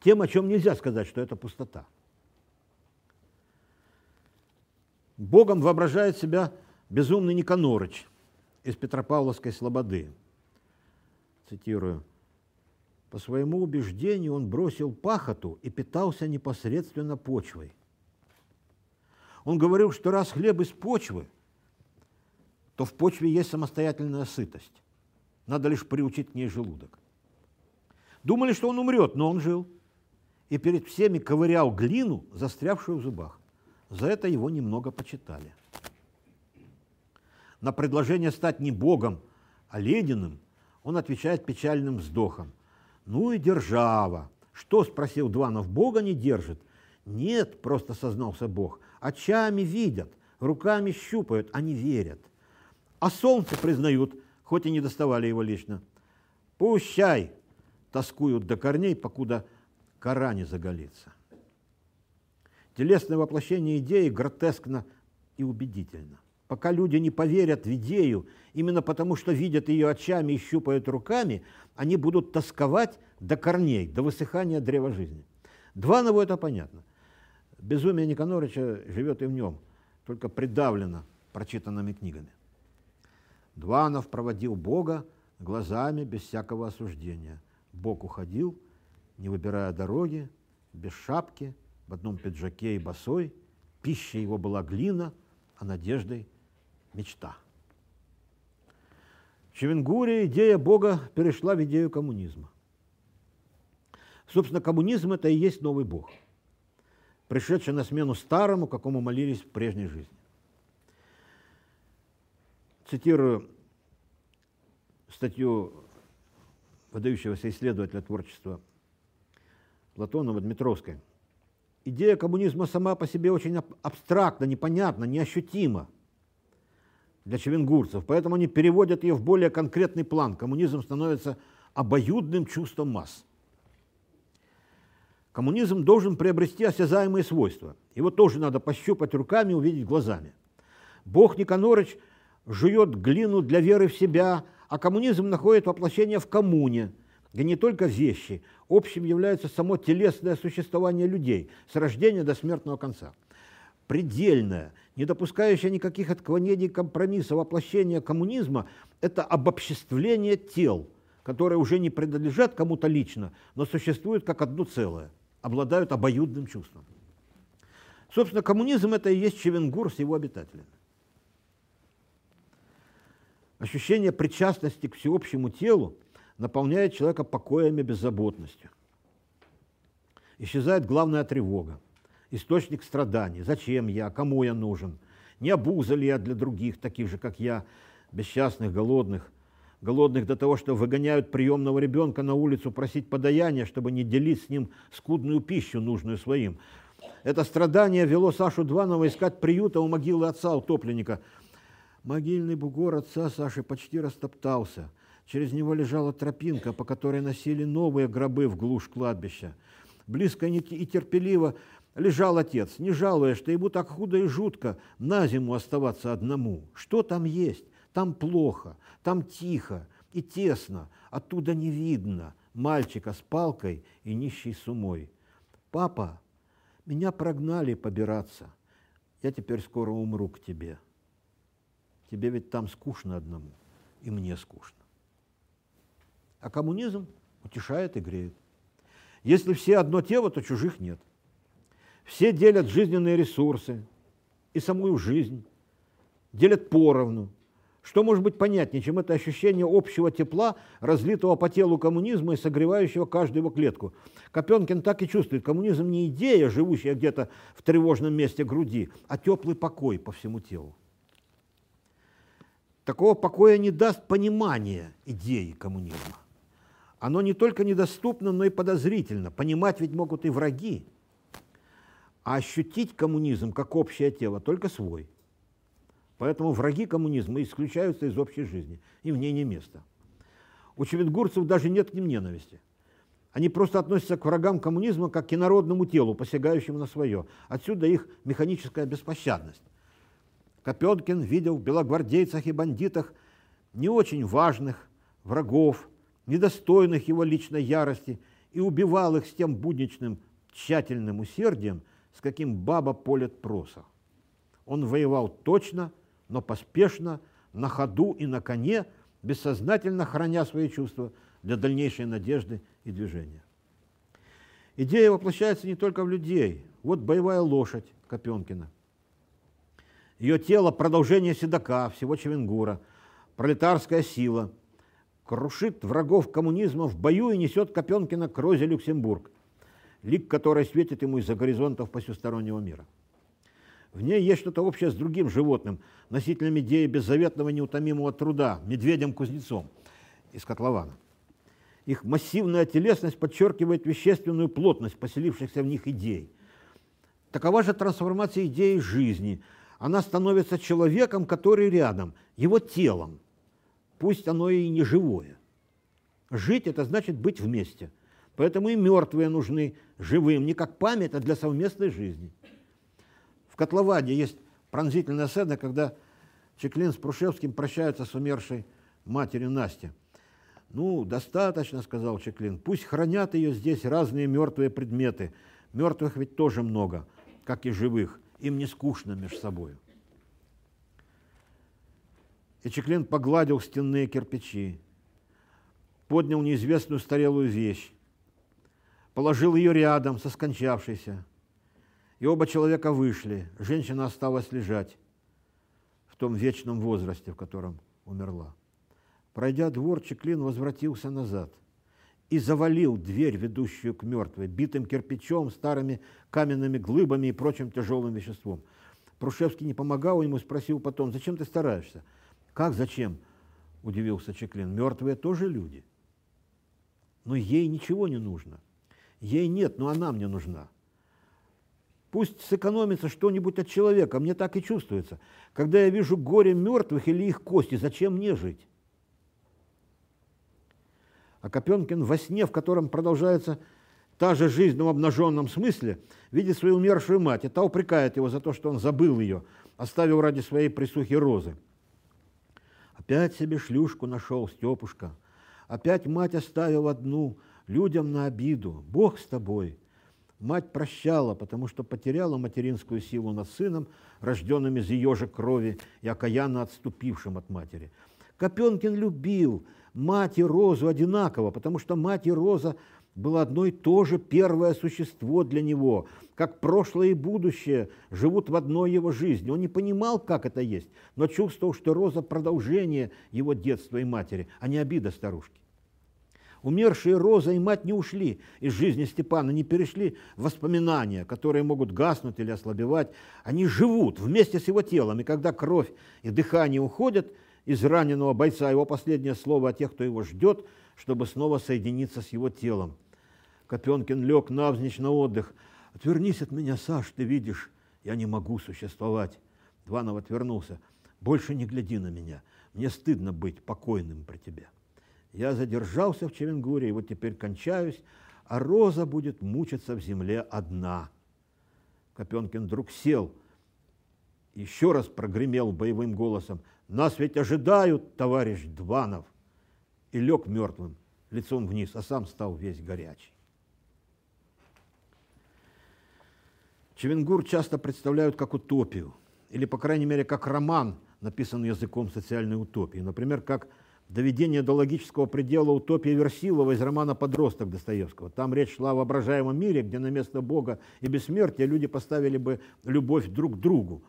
тем, о чем нельзя сказать, что это пустота. Богом воображает себя безумный Никанорыч из Петропавловской Слободы. Цитирую. По своему убеждению он бросил пахоту и питался непосредственно почвой. Он говорил, что раз хлеб из почвы, то в почве есть самостоятельная сытость. Надо лишь приучить к ней желудок. Думали, что он умрет, но он жил. И перед всеми ковырял глину, застрявшую в зубах. За это его немного почитали. На предложение стать не богом, а ледяным он отвечает печальным вздохом. «Ну и держава! Что, — спросил Дванов, — Бога не держит?» «Нет, — просто сознался Бог, — очами видят, руками щупают, они верят. А солнце признают, хоть и не доставали его лично. Пущай, тоскуют до корней, покуда кора не заголится. Телесное воплощение идеи гротескно и убедительно. Пока люди не поверят в идею, именно потому что видят ее очами и щупают руками, они будут тосковать до корней, до высыхания древа жизни. Дванову это понятно. Безумие Никанорыча живет и в нем, только придавлено прочитанными книгами. Дванов проводил Бога глазами без всякого осуждения – Бог уходил, не выбирая дороги, без шапки, в одном пиджаке и босой. Пища его была глина, а надеждой – мечта. В Чевенгуре идея Бога перешла в идею коммунизма. Собственно, коммунизм – это и есть новый Бог, пришедший на смену старому, какому молились в прежней жизни. Цитирую статью выдающегося исследователя творчества Платонова Дмитровской. Идея коммунизма сама по себе очень абстрактна, непонятна, неощутима для чевенгурцев, поэтому они переводят ее в более конкретный план. Коммунизм становится обоюдным чувством масс. Коммунизм должен приобрести осязаемые свойства. Его тоже надо пощупать руками, увидеть глазами. Бог Никанорыч жует глину для веры в себя, а коммунизм находит воплощение в коммуне, где не только вещи, общим является само телесное существование людей с рождения до смертного конца. Предельное, не допускающее никаких отклонений компромисса воплощение коммунизма – это обобществление тел, которые уже не принадлежат кому-то лично, но существуют как одно целое, обладают обоюдным чувством. Собственно, коммунизм – это и есть Чевенгур с его обитателями. Ощущение причастности к всеобщему телу наполняет человека покоем и беззаботностью. Исчезает главная тревога, источник страданий. Зачем я? Кому я нужен? Не обуза ли я для других, таких же, как я, бесчастных, голодных, голодных до того, что выгоняют приемного ребенка на улицу просить подаяния, чтобы не делить с ним скудную пищу, нужную своим. Это страдание вело Сашу Дванова искать приюта у могилы отца утопленника – Могильный бугор отца Саши почти растоптался. Через него лежала тропинка, по которой носили новые гробы в глушь кладбища. Близко и терпеливо лежал отец, не жалуя, что ему так худо и жутко на зиму оставаться одному. Что там есть? Там плохо, там тихо и тесно, оттуда не видно мальчика с палкой и нищей сумой. «Папа, меня прогнали побираться. я теперь скоро умру к тебе. Тебе ведь там скучно одному, и мне скучно. А коммунизм утешает и греет. Если все одно тело, то чужих нет. Все делят жизненные ресурсы и самую жизнь, делят поровну. Что может быть понятнее, чем это ощущение общего тепла, разлитого по телу коммунизма и согревающего каждую его клетку? Копенкин так и чувствует, коммунизм не идея, живущая где-то в тревожном месте груди, а теплый покой по всему телу. Такого покоя не даст понимание идеи коммунизма. Оно не только недоступно, но и подозрительно. Понимать ведь могут и враги. А ощутить коммунизм как общее тело только свой. Поэтому враги коммунизма исключаются из общей жизни, и в ней не место. У чевенгурцев даже нет к ним ненависти. Они просто относятся к врагам коммунизма как к инородному телу, посягающему на свое. Отсюда их механическая беспощадность. Копенкин видел в белогвардейцах и бандитах не очень важных врагов, недостойных его личной ярости, и убивал их с тем будничным тщательным усердием, с каким баба полет просох. Он воевал точно, но поспешно, на ходу и на коне, бессознательно храня свои чувства для дальнейшей надежды и движения. Идея воплощается не только в людей. Вот боевая лошадь Копенкина. Ее тело – продолжение седока, всего Чевенгура, пролетарская сила – крушит врагов коммунизма в бою и несет Копенкина к Розе Люксембург, лик которой светит ему из-за горизонтов посюстороннего мира. В ней есть что-то общее с другим животным, носителем идеи беззаветного неутомимого труда, медведем-кузнецом из котлована. Их массивная телесность подчеркивает вещественную плотность поселившихся в них идей. Такова же трансформация идеи жизни. Она становится человеком, который рядом, его телом, пусть оно и не живое. Жить – это значит быть вместе. Поэтому и мертвые нужны живым, не как память, а для совместной жизни. В Котловаде есть пронзительная сцена, когда Чеклин с Прушевским прощаются с умершей матерью Насти. «Ну, достаточно», — сказал Чеклин, — «пусть хранят ее здесь разные мертвые предметы. Мертвых ведь тоже много, как и живых. Им не скучно между собой». И Чеклин погладил стенные кирпичи, поднял неизвестную старелую вещь, положил ее рядом со скончавшейся. И оба человека вышли. Женщина осталась лежать в том вечном возрасте, в котором умерла. Пройдя двор, Чеклин возвратился назад и завалил дверь, ведущую к мертвой, битым кирпичом, старыми каменными глыбами и прочим тяжелым веществом. Прушевский не помогал ему, спросил потом, зачем ты стараешься? Как, зачем? Удивился Чеклин. Мертвые тоже люди. Но ей ничего не нужно. Ей нет, но она мне нужна. Пусть сэкономится что-нибудь от человека, мне так и чувствуется. Когда я вижу горе мертвых или их кости, зачем мне жить? А Копенкин во сне, в котором продолжается та же жизнь, но в обнаженном смысле, видит свою умершую мать, и та упрекает его за то, что он забыл ее, оставил ради своей присухи розы. Опять себе шлюшку нашел Степушка. Опять мать оставил одну, людям на обиду. Бог с тобой. Мать прощала, потому что потеряла материнскую силу над сыном, рожденным из ее же крови и окаянно отступившим от матери. Копенкин любил мать и Розу одинаково, потому что мать и Роза было одно и то же первое существо для него, как прошлое и будущее живут в одной его жизни. Он не понимал, как это есть, но чувствовал, что Роза – продолжение его детства и матери, а не обида старушки. Умершие Роза и мать не ушли из жизни Степана, не перешли воспоминания, которые могут гаснуть или ослабевать. Они живут вместе с его телом, и когда кровь и дыхание уходят из раненого бойца, его последнее слово о тех, кто его ждет, чтобы снова соединиться с его телом. Копенкин лег навзничь на отдых. «Отвернись от меня, Саш, ты видишь, я не могу существовать». Дванов отвернулся. «Больше не гляди на меня. Мне стыдно быть покойным при тебе. Я задержался в Чевенгуре, и вот теперь кончаюсь, а Роза будет мучиться в земле одна». Копенкин вдруг сел, еще раз прогремел боевым голосом. «Нас ведь ожидают, товарищ Дванов!» И лег мертвым, лицом вниз, а сам стал весь горячий. Чевенгур часто представляют как утопию, или, по крайней мере, как роман, написанный языком социальной утопии. Например, как доведение до логического предела утопии Версилова из романа «Подросток» Достоевского. Там речь шла о воображаемом мире, где на место Бога и бессмертия люди поставили бы любовь друг к другу.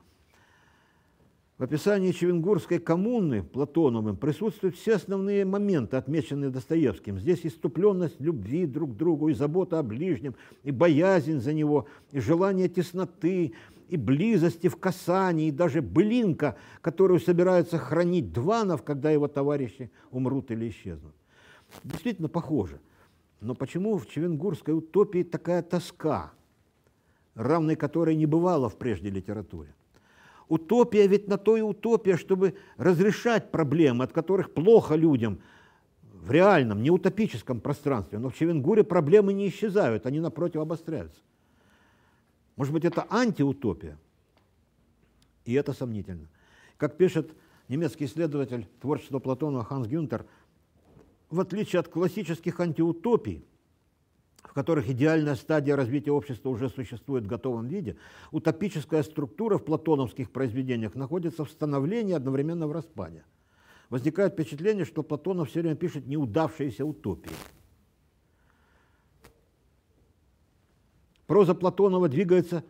В описании Чевенгурской коммуны Платоновым присутствуют все основные моменты, отмеченные Достоевским. Здесь иступленность любви друг к другу, и забота о ближнем, и боязнь за него, и желание тесноты, и близости в касании, и даже былинка, которую собираются хранить Дванов, когда его товарищи умрут или исчезнут. Действительно похоже. Но почему в Чевенгурской утопии такая тоска, равной которой не бывало в прежней литературе? Утопия ведь на то и утопия, чтобы разрешать проблемы, от которых плохо людям в реальном, не утопическом пространстве. Но в Чевенгуре проблемы не исчезают, они напротив обостряются. Может быть, это антиутопия? И это сомнительно. Как пишет немецкий исследователь творчества Платона Ханс Гюнтер, в отличие от классических антиутопий, в которых идеальная стадия развития общества уже существует в готовом виде, утопическая структура в платоновских произведениях находится в становлении одновременно в распаде. Возникает впечатление, что Платонов все время пишет неудавшиеся утопии. Проза Платонова двигается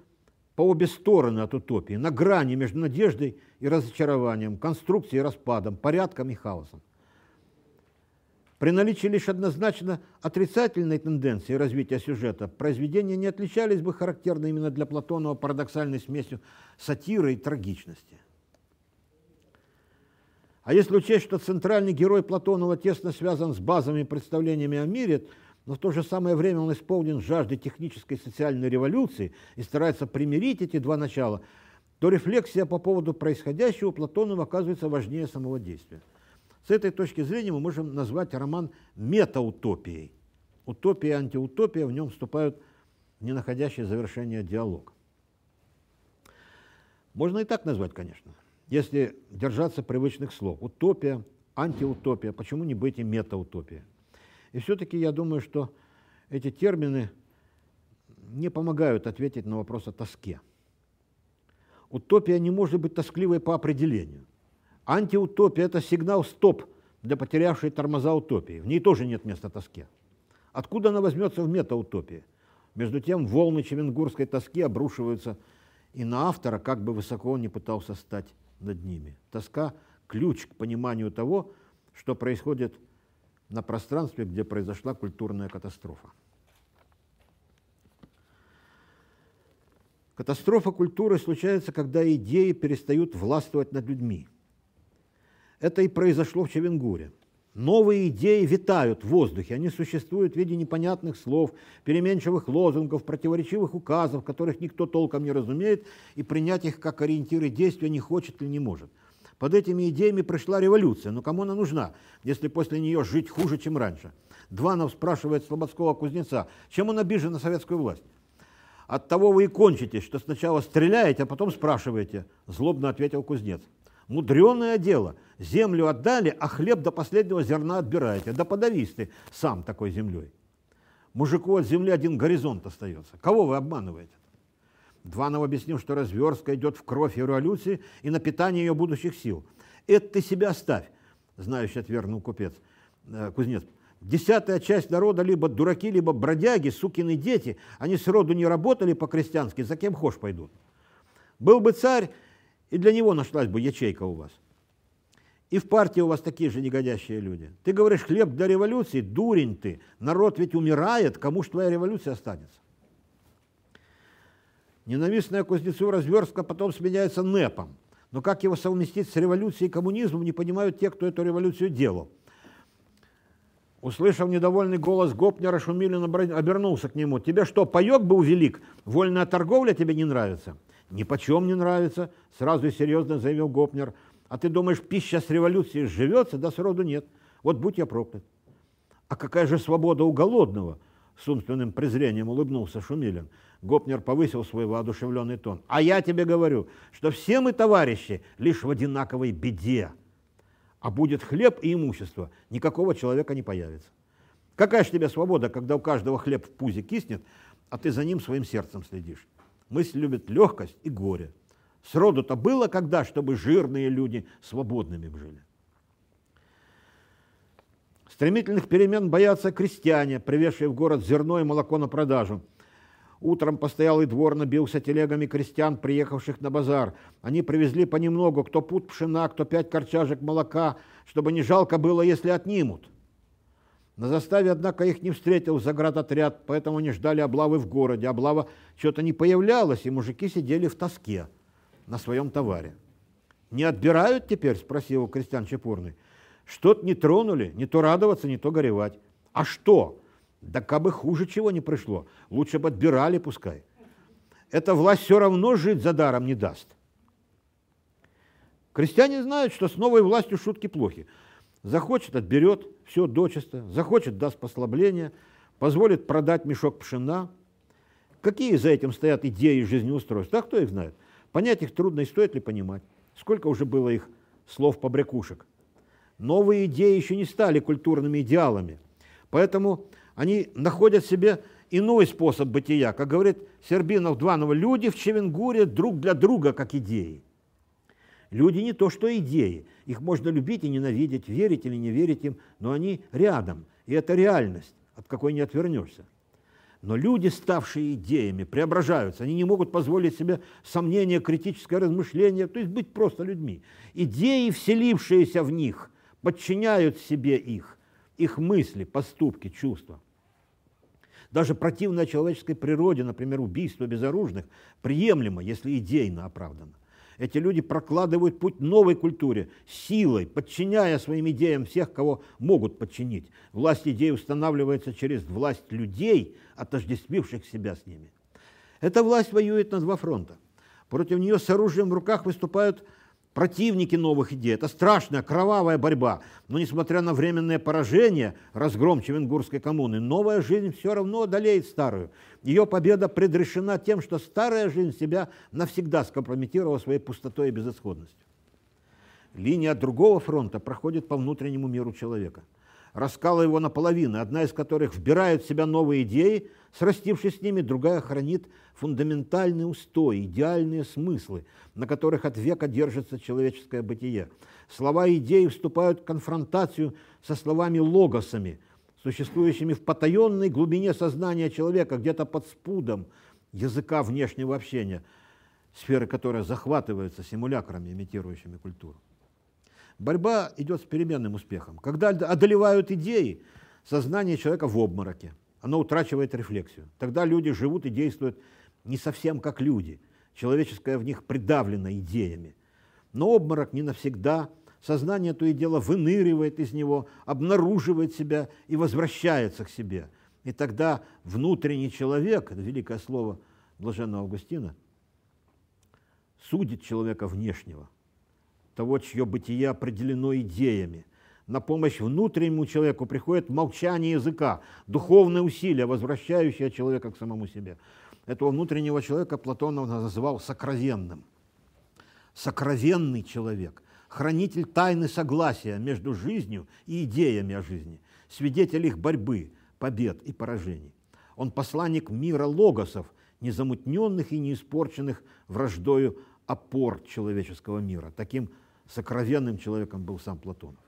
по обе стороны от утопии, на грани между надеждой и разочарованием, конструкцией и распадом, порядком и хаосом. При наличии лишь однозначно отрицательной тенденции развития сюжета произведения не отличались бы характерной именно для Платонова парадоксальной смесью сатиры и трагичности. А если учесть, что центральный герой Платонова тесно связан с базовыми представлениями о мире – но в то же самое время он исполнен жаждой технической и социальной революции и старается примирить эти два начала, то рефлексия по поводу происходящего Платонова оказывается важнее самого действия. С этой точки зрения мы можем назвать роман метаутопией. Утопия и антиутопия в нем вступают в не находящий завершения диалог. Можно и так назвать, конечно, если держаться привычных слов. Утопия, антиутопия, почему не быть и метаутопия? И все-таки я думаю, что эти термины не помогают ответить на вопрос о тоске. Утопия не может быть тоскливой по определению. Антиутопия – это сигнал «стоп» для потерявшей тормоза утопии. В ней тоже нет места тоске. Откуда она возьмется в метаутопии? Между тем, волны чевенгурской тоски обрушиваются и на автора, как бы высоко он ни пытался стать над ними. Тоска – ключ к пониманию того, что происходит на пространстве, где произошла культурная катастрофа. Катастрофа культуры случается, когда идеи перестают властвовать над людьми. Это и произошло в Чевенгуре. Новые идеи витают в воздухе, они существуют в виде непонятных слов, переменчивых лозунгов, противоречивых указов, которых никто толком не разумеет, и принять их как ориентиры действия не хочет или не может – под этими идеями пришла революция. Но кому она нужна, если после нее жить хуже, чем раньше? Дванов спрашивает Слободского кузнеца, чем он обижен на советскую власть? От того вы и кончитесь, что сначала стреляете, а потом спрашиваете, злобно ответил кузнец. Мудреное дело. Землю отдали, а хлеб до последнего зерна отбираете. Да подавись ты сам такой землей. Мужику от земли один горизонт остается. Кого вы обманываете? Дванов объяснил, что разверстка идет в кровь революции и на питание ее будущих сил. Это ты себя оставь, знающий отвергнул купец, э, кузнец. Десятая часть народа либо дураки, либо бродяги, сукины дети. Они сроду не работали по-крестьянски, за кем хошь пойдут. Был бы царь, и для него нашлась бы ячейка у вас. И в партии у вас такие же негодящие люди. Ты говоришь, хлеб для революции, дурень ты. Народ ведь умирает, кому ж твоя революция останется? Ненавистная кузнецу разверстка потом сменяется НЭПом. Но как его совместить с революцией и коммунизмом, не понимают те, кто эту революцию делал. Услышав недовольный голос Гопнера, Шумилин обернулся к нему. «Тебе что, паек был велик? Вольная торговля тебе не нравится?» «Ни почем не нравится», — сразу и серьезно заявил Гопнер. «А ты думаешь, пища с революцией живется? Да сроду нет. Вот будь я проклят». «А какая же свобода у голодного?» — с умственным презрением улыбнулся Шумилин. Гопнер повысил свой воодушевленный тон. А я тебе говорю, что все мы товарищи лишь в одинаковой беде. А будет хлеб и имущество, никакого человека не появится. Какая же тебе свобода, когда у каждого хлеб в пузе киснет, а ты за ним своим сердцем следишь? Мысль любит легкость и горе. Сроду-то было когда, чтобы жирные люди свободными жили. Стремительных перемен боятся крестьяне, привезшие в город зерно и молоко на продажу. Утром постоялый двор набился телегами крестьян, приехавших на базар. Они привезли понемногу, кто пут пшена, кто пять корчажек молока, чтобы не жалко было, если отнимут. На заставе, однако, их не встретил заградотряд, поэтому они ждали облавы в городе. Облава что-то не появлялась, и мужики сидели в тоске на своем товаре. «Не отбирают теперь?» – спросил крестьян Чепурный. «Что-то не тронули, не то радоваться, не то горевать». «А что?» «Да кабы хуже чего не пришло, лучше бы отбирали пускай». Эта власть все равно жить за даром не даст. Крестьяне знают, что с новой властью шутки плохи. Захочет – отберет, все дочисто, захочет – даст послабление, позволит продать мешок пшена. Какие за этим стоят идеи жизнеустройства? А кто их знает? Понять их трудно и стоит ли понимать. Сколько уже было их слов-побрякушек. Новые идеи еще не стали культурными идеалами. Поэтому они находят себе иной способ бытия. Как говорит Сербинов Дванова, люди в Чевенгуре друг для друга как идеи. Люди не то что идеи. Их можно любить и ненавидеть, верить или не верить им, но они рядом. И это реальность, от какой не отвернешься. Но люди, ставшие идеями, преображаются. Они не могут позволить себе сомнения, критическое размышление, то есть быть просто людьми. Идеи, вселившиеся в них, подчиняют себе их, их мысли, поступки, чувства. Даже противное человеческой природе, например, убийство безоружных, приемлемо, если идейно оправдано. Эти люди прокладывают путь новой культуре, силой, подчиняя своим идеям всех, кого могут подчинить. Власть идей устанавливается через власть людей, отождествивших себя с ними. Эта власть воюет на два фронта. Против нее с оружием в руках выступают противники новых идей. Это страшная, кровавая борьба. Но несмотря на временное поражение, разгром Чевенгурской коммуны, новая жизнь все равно одолеет старую. Ее победа предрешена тем, что старая жизнь себя навсегда скомпрометировала своей пустотой и безысходностью. Линия другого фронта проходит по внутреннему миру человека. Раскала его наполовину, одна из которых вбирает в себя новые идеи, срастившись с ними, другая хранит фундаментальные устои, идеальные смыслы, на которых от века держится человеческое бытие. Слова и идеи вступают в конфронтацию со словами-логосами, существующими в потаенной глубине сознания человека, где-то под спудом языка внешнего общения, сферы которой захватываются симулякрами, имитирующими культуру. Борьба идет с переменным успехом. Когда одолевают идеи, сознание человека в обмороке, оно утрачивает рефлексию. Тогда люди живут и действуют не совсем как люди. Человеческое в них придавлено идеями. Но обморок не навсегда. Сознание то и дело выныривает из него, обнаруживает себя и возвращается к себе. И тогда внутренний человек, это великое слово Блаженного Августина, судит человека внешнего, того, чье бытие определено идеями. На помощь внутреннему человеку приходит молчание языка, духовное усилие, возвращающее человека к самому себе этого внутреннего человека Платонов называл сокровенным. Сокровенный человек, хранитель тайны согласия между жизнью и идеями о жизни, свидетель их борьбы, побед и поражений. Он посланник мира логосов, незамутненных и не испорченных враждою опор человеческого мира. Таким сокровенным человеком был сам Платонов.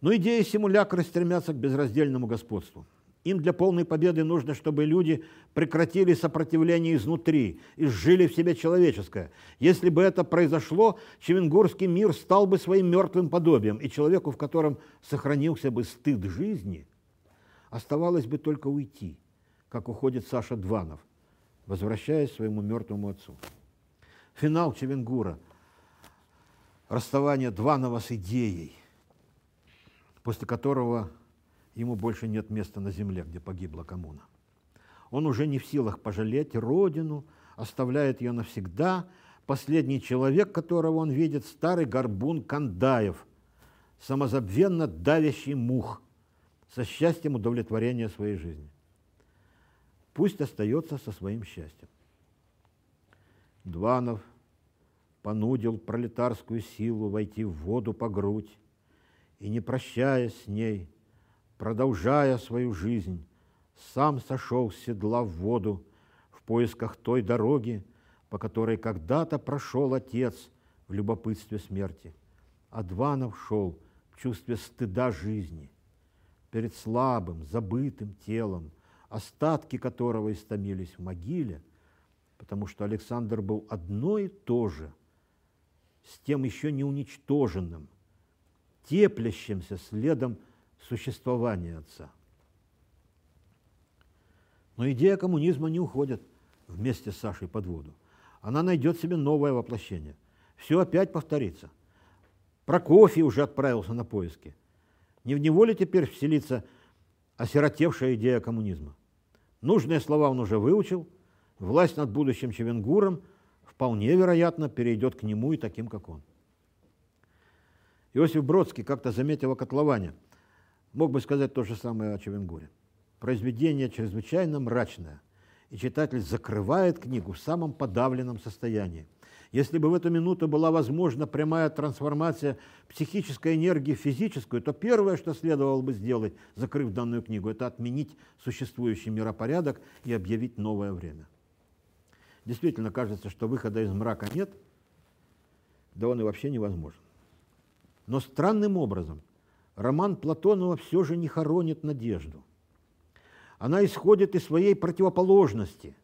Но идеи симулякры стремятся к безраздельному господству – им для полной победы нужно, чтобы люди прекратили сопротивление изнутри и жили в себе человеческое. Если бы это произошло, Чевенгурский мир стал бы своим мертвым подобием, и человеку, в котором сохранился бы стыд жизни, оставалось бы только уйти, как уходит Саша Дванов, возвращаясь своему мертвому отцу. Финал Чевенгура – расставание Дванова с идеей, после которого ему больше нет места на земле, где погибла коммуна. Он уже не в силах пожалеть родину, оставляет ее навсегда. Последний человек, которого он видит, старый горбун Кандаев, самозабвенно давящий мух, со счастьем удовлетворения своей жизни. Пусть остается со своим счастьем. Дванов понудил пролетарскую силу войти в воду по грудь и, не прощаясь с ней, продолжая свою жизнь, сам сошел с седла в воду в поисках той дороги, по которой когда-то прошел отец в любопытстве смерти. Адванов шел в чувстве стыда жизни, перед слабым, забытым телом, остатки которого истомились в могиле, потому что Александр был одно и то же, с тем еще не уничтоженным, теплящимся следом существования Отца. Но идея коммунизма не уходит вместе с Сашей под воду. Она найдет себе новое воплощение. Все опять повторится. Прокофий уже отправился на поиски. Не в неволе теперь вселится осиротевшая идея коммунизма. Нужные слова он уже выучил. Власть над будущим Чевенгуром вполне вероятно перейдет к нему и таким, как он. Иосиф Бродский как-то заметил о котловане. Мог бы сказать то же самое о Чевенгуре. Произведение чрезвычайно мрачное, и читатель закрывает книгу в самом подавленном состоянии. Если бы в эту минуту была возможна прямая трансформация психической энергии в физическую, то первое, что следовало бы сделать, закрыв данную книгу, это отменить существующий миропорядок и объявить новое время. Действительно, кажется, что выхода из мрака нет, да он и вообще невозможен. Но странным образом роман Платонова все же не хоронит надежду. Она исходит из своей противоположности,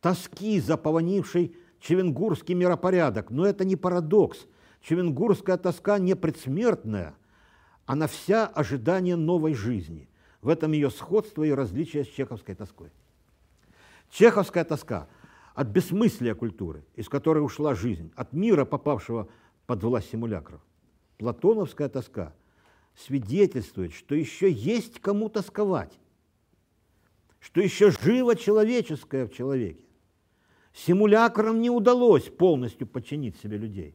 тоски, заполонившей Чевенгурский миропорядок. Но это не парадокс. Чевенгурская тоска не предсмертная, она вся ожидание новой жизни. В этом ее сходство и различие с чеховской тоской. Чеховская тоска от бессмыслия культуры, из которой ушла жизнь, от мира, попавшего под власть симулякров. Платоновская тоска свидетельствует, что еще есть кому тосковать, что еще живо человеческое в человеке. Симулякрам не удалось полностью подчинить себе людей.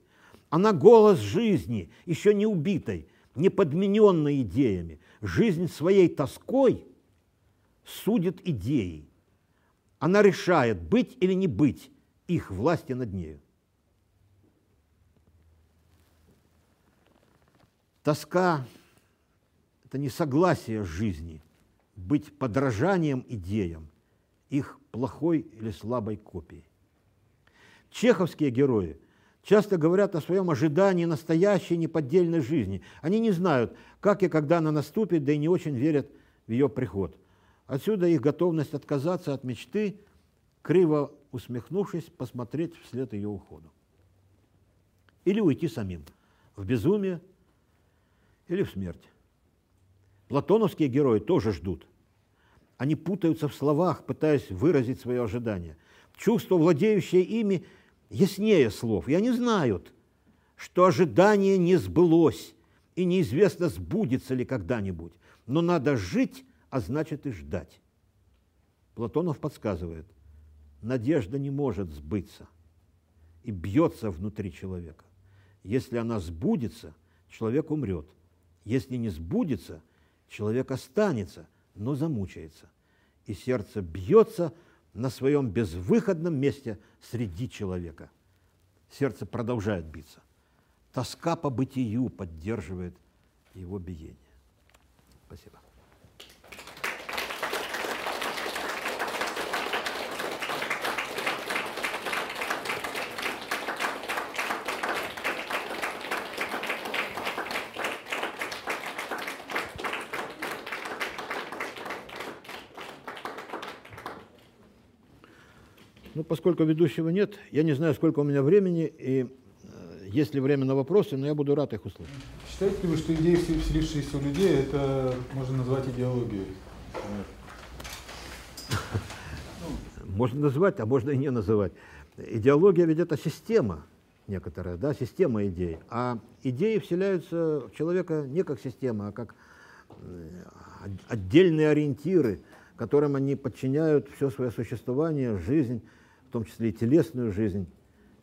Она голос жизни, еще не убитой, не подмененной идеями. Жизнь своей тоской судит идеей. Она решает, быть или не быть их власти над нею. Тоска – это не согласие с жизнью, быть подражанием идеям, их плохой или слабой копией. Чеховские герои часто говорят о своем ожидании настоящей неподдельной жизни. Они не знают, как и когда она наступит, да и не очень верят в ее приход. Отсюда их готовность отказаться от мечты, криво усмехнувшись, посмотреть вслед ее уходу. Или уйти самим в безумие или в смерть. Платоновские герои тоже ждут. Они путаются в словах, пытаясь выразить свое ожидание. Чувство, владеющее ими, яснее слов. И они знают, что ожидание не сбылось, и неизвестно, сбудется ли когда-нибудь. Но надо жить, а значит и ждать. Платонов подсказывает, надежда не может сбыться и бьется внутри человека. Если она сбудется, человек умрет. Если не сбудется – человек останется, но замучается, и сердце бьется на своем безвыходном месте среди человека. Сердце продолжает биться. Тоска по бытию поддерживает его биение. Спасибо. Поскольку ведущего нет, я не знаю, сколько у меня времени, и э, есть ли время на вопросы, но я буду рад их услышать. Считаете ли вы, что идеи, вселившиеся у людей, это можно назвать идеологией? Можно назвать, а можно и не называть. Идеология ведь это система некоторая, да, система идей. А идеи вселяются в человека не как система, а как э, отдельные ориентиры, которым они подчиняют все свое существование, жизнь, том числе и телесную жизнь,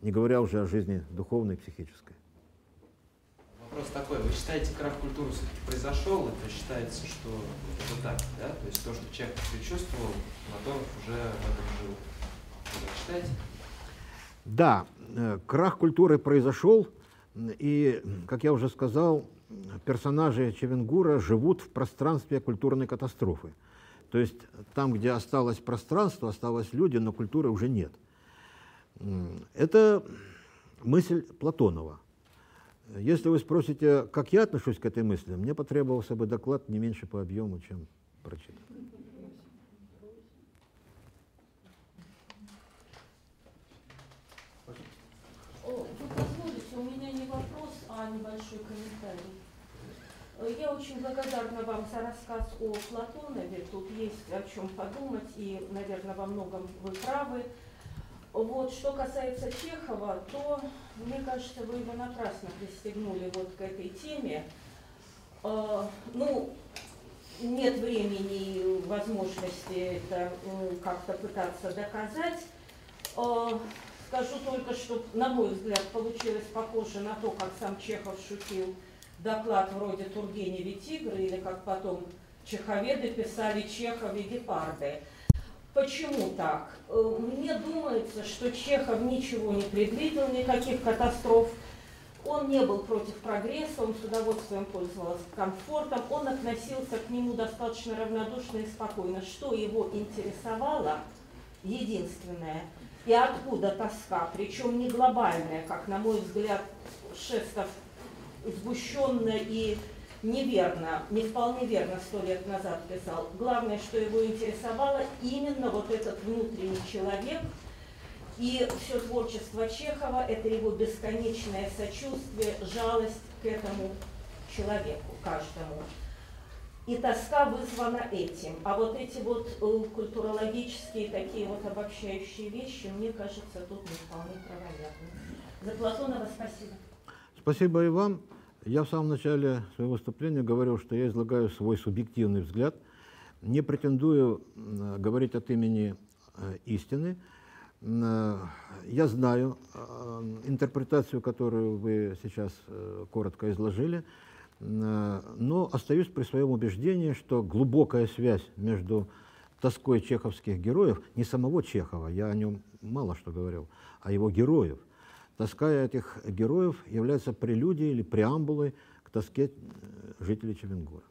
не говоря уже о жизни духовной и психической. Вопрос такой, вы считаете, крах культуры все-таки произошел, это считается, что это так, да? То есть то, что человек предчувствовал, Платонов уже в этом жил. Вы считаете? Да, э, крах культуры произошел, и, как я уже сказал, персонажи Чевенгура живут в пространстве культурной катастрофы. То есть там, где осталось пространство, осталось люди, но культуры уже нет. Это мысль Платонова. Если вы спросите, как я отношусь к этой мысли, мне потребовался бы доклад не меньше по объему, чем прочитан. А небольшой комментарий. Я очень благодарна вам за рассказ о Платонове. Тут есть о чем подумать, и, наверное, во многом вы правы. Вот, что касается Чехова, то, мне кажется, вы его напрасно пристегнули вот к этой теме. Э, ну, нет времени и возможности это как-то пытаться доказать. Э, скажу только, что, на мой взгляд, получилось похоже на то, как сам Чехов шутил доклад вроде Тургеневи «Тигры» или как потом чеховеды писали «Чехове гепарды». Почему так? Э, мне думается, что Чехов ничего не предвидел, никаких катастроф. Он не был против прогресса, он с удовольствием пользовался комфортом, он относился к нему достаточно равнодушно и спокойно. Что его интересовало, единственное, и откуда тоска, причем не глобальная, как, на мой взгляд, Шестов сгущенно и неверно, не вполне верно сто лет назад писал. Главное, что его интересовало, именно вот этот внутренний человек, и все творчество Чехова – это его бесконечное сочувствие, жалость к этому человеку, каждому. И тоска вызвана этим. А вот эти вот э, культурологические такие вот обобщающие вещи, мне кажется, тут не вполне правоверны. За Платонова спасибо. Спасибо и вам. Я в самом начале своего выступления говорил, что я излагаю свой субъективный взгляд, не претендую говорить от имени э, истины. Я знаю э, интерпретацию, которую вы сейчас э, коротко изложили, но остаюсь при своем убеждении, что глубокая связь между тоской чеховских героев, не самого Чехова, я о нем мало что говорил, а его героев – Тоска этих героев является прелюдией или преамбулой к тоске э, жителей Чевенгура.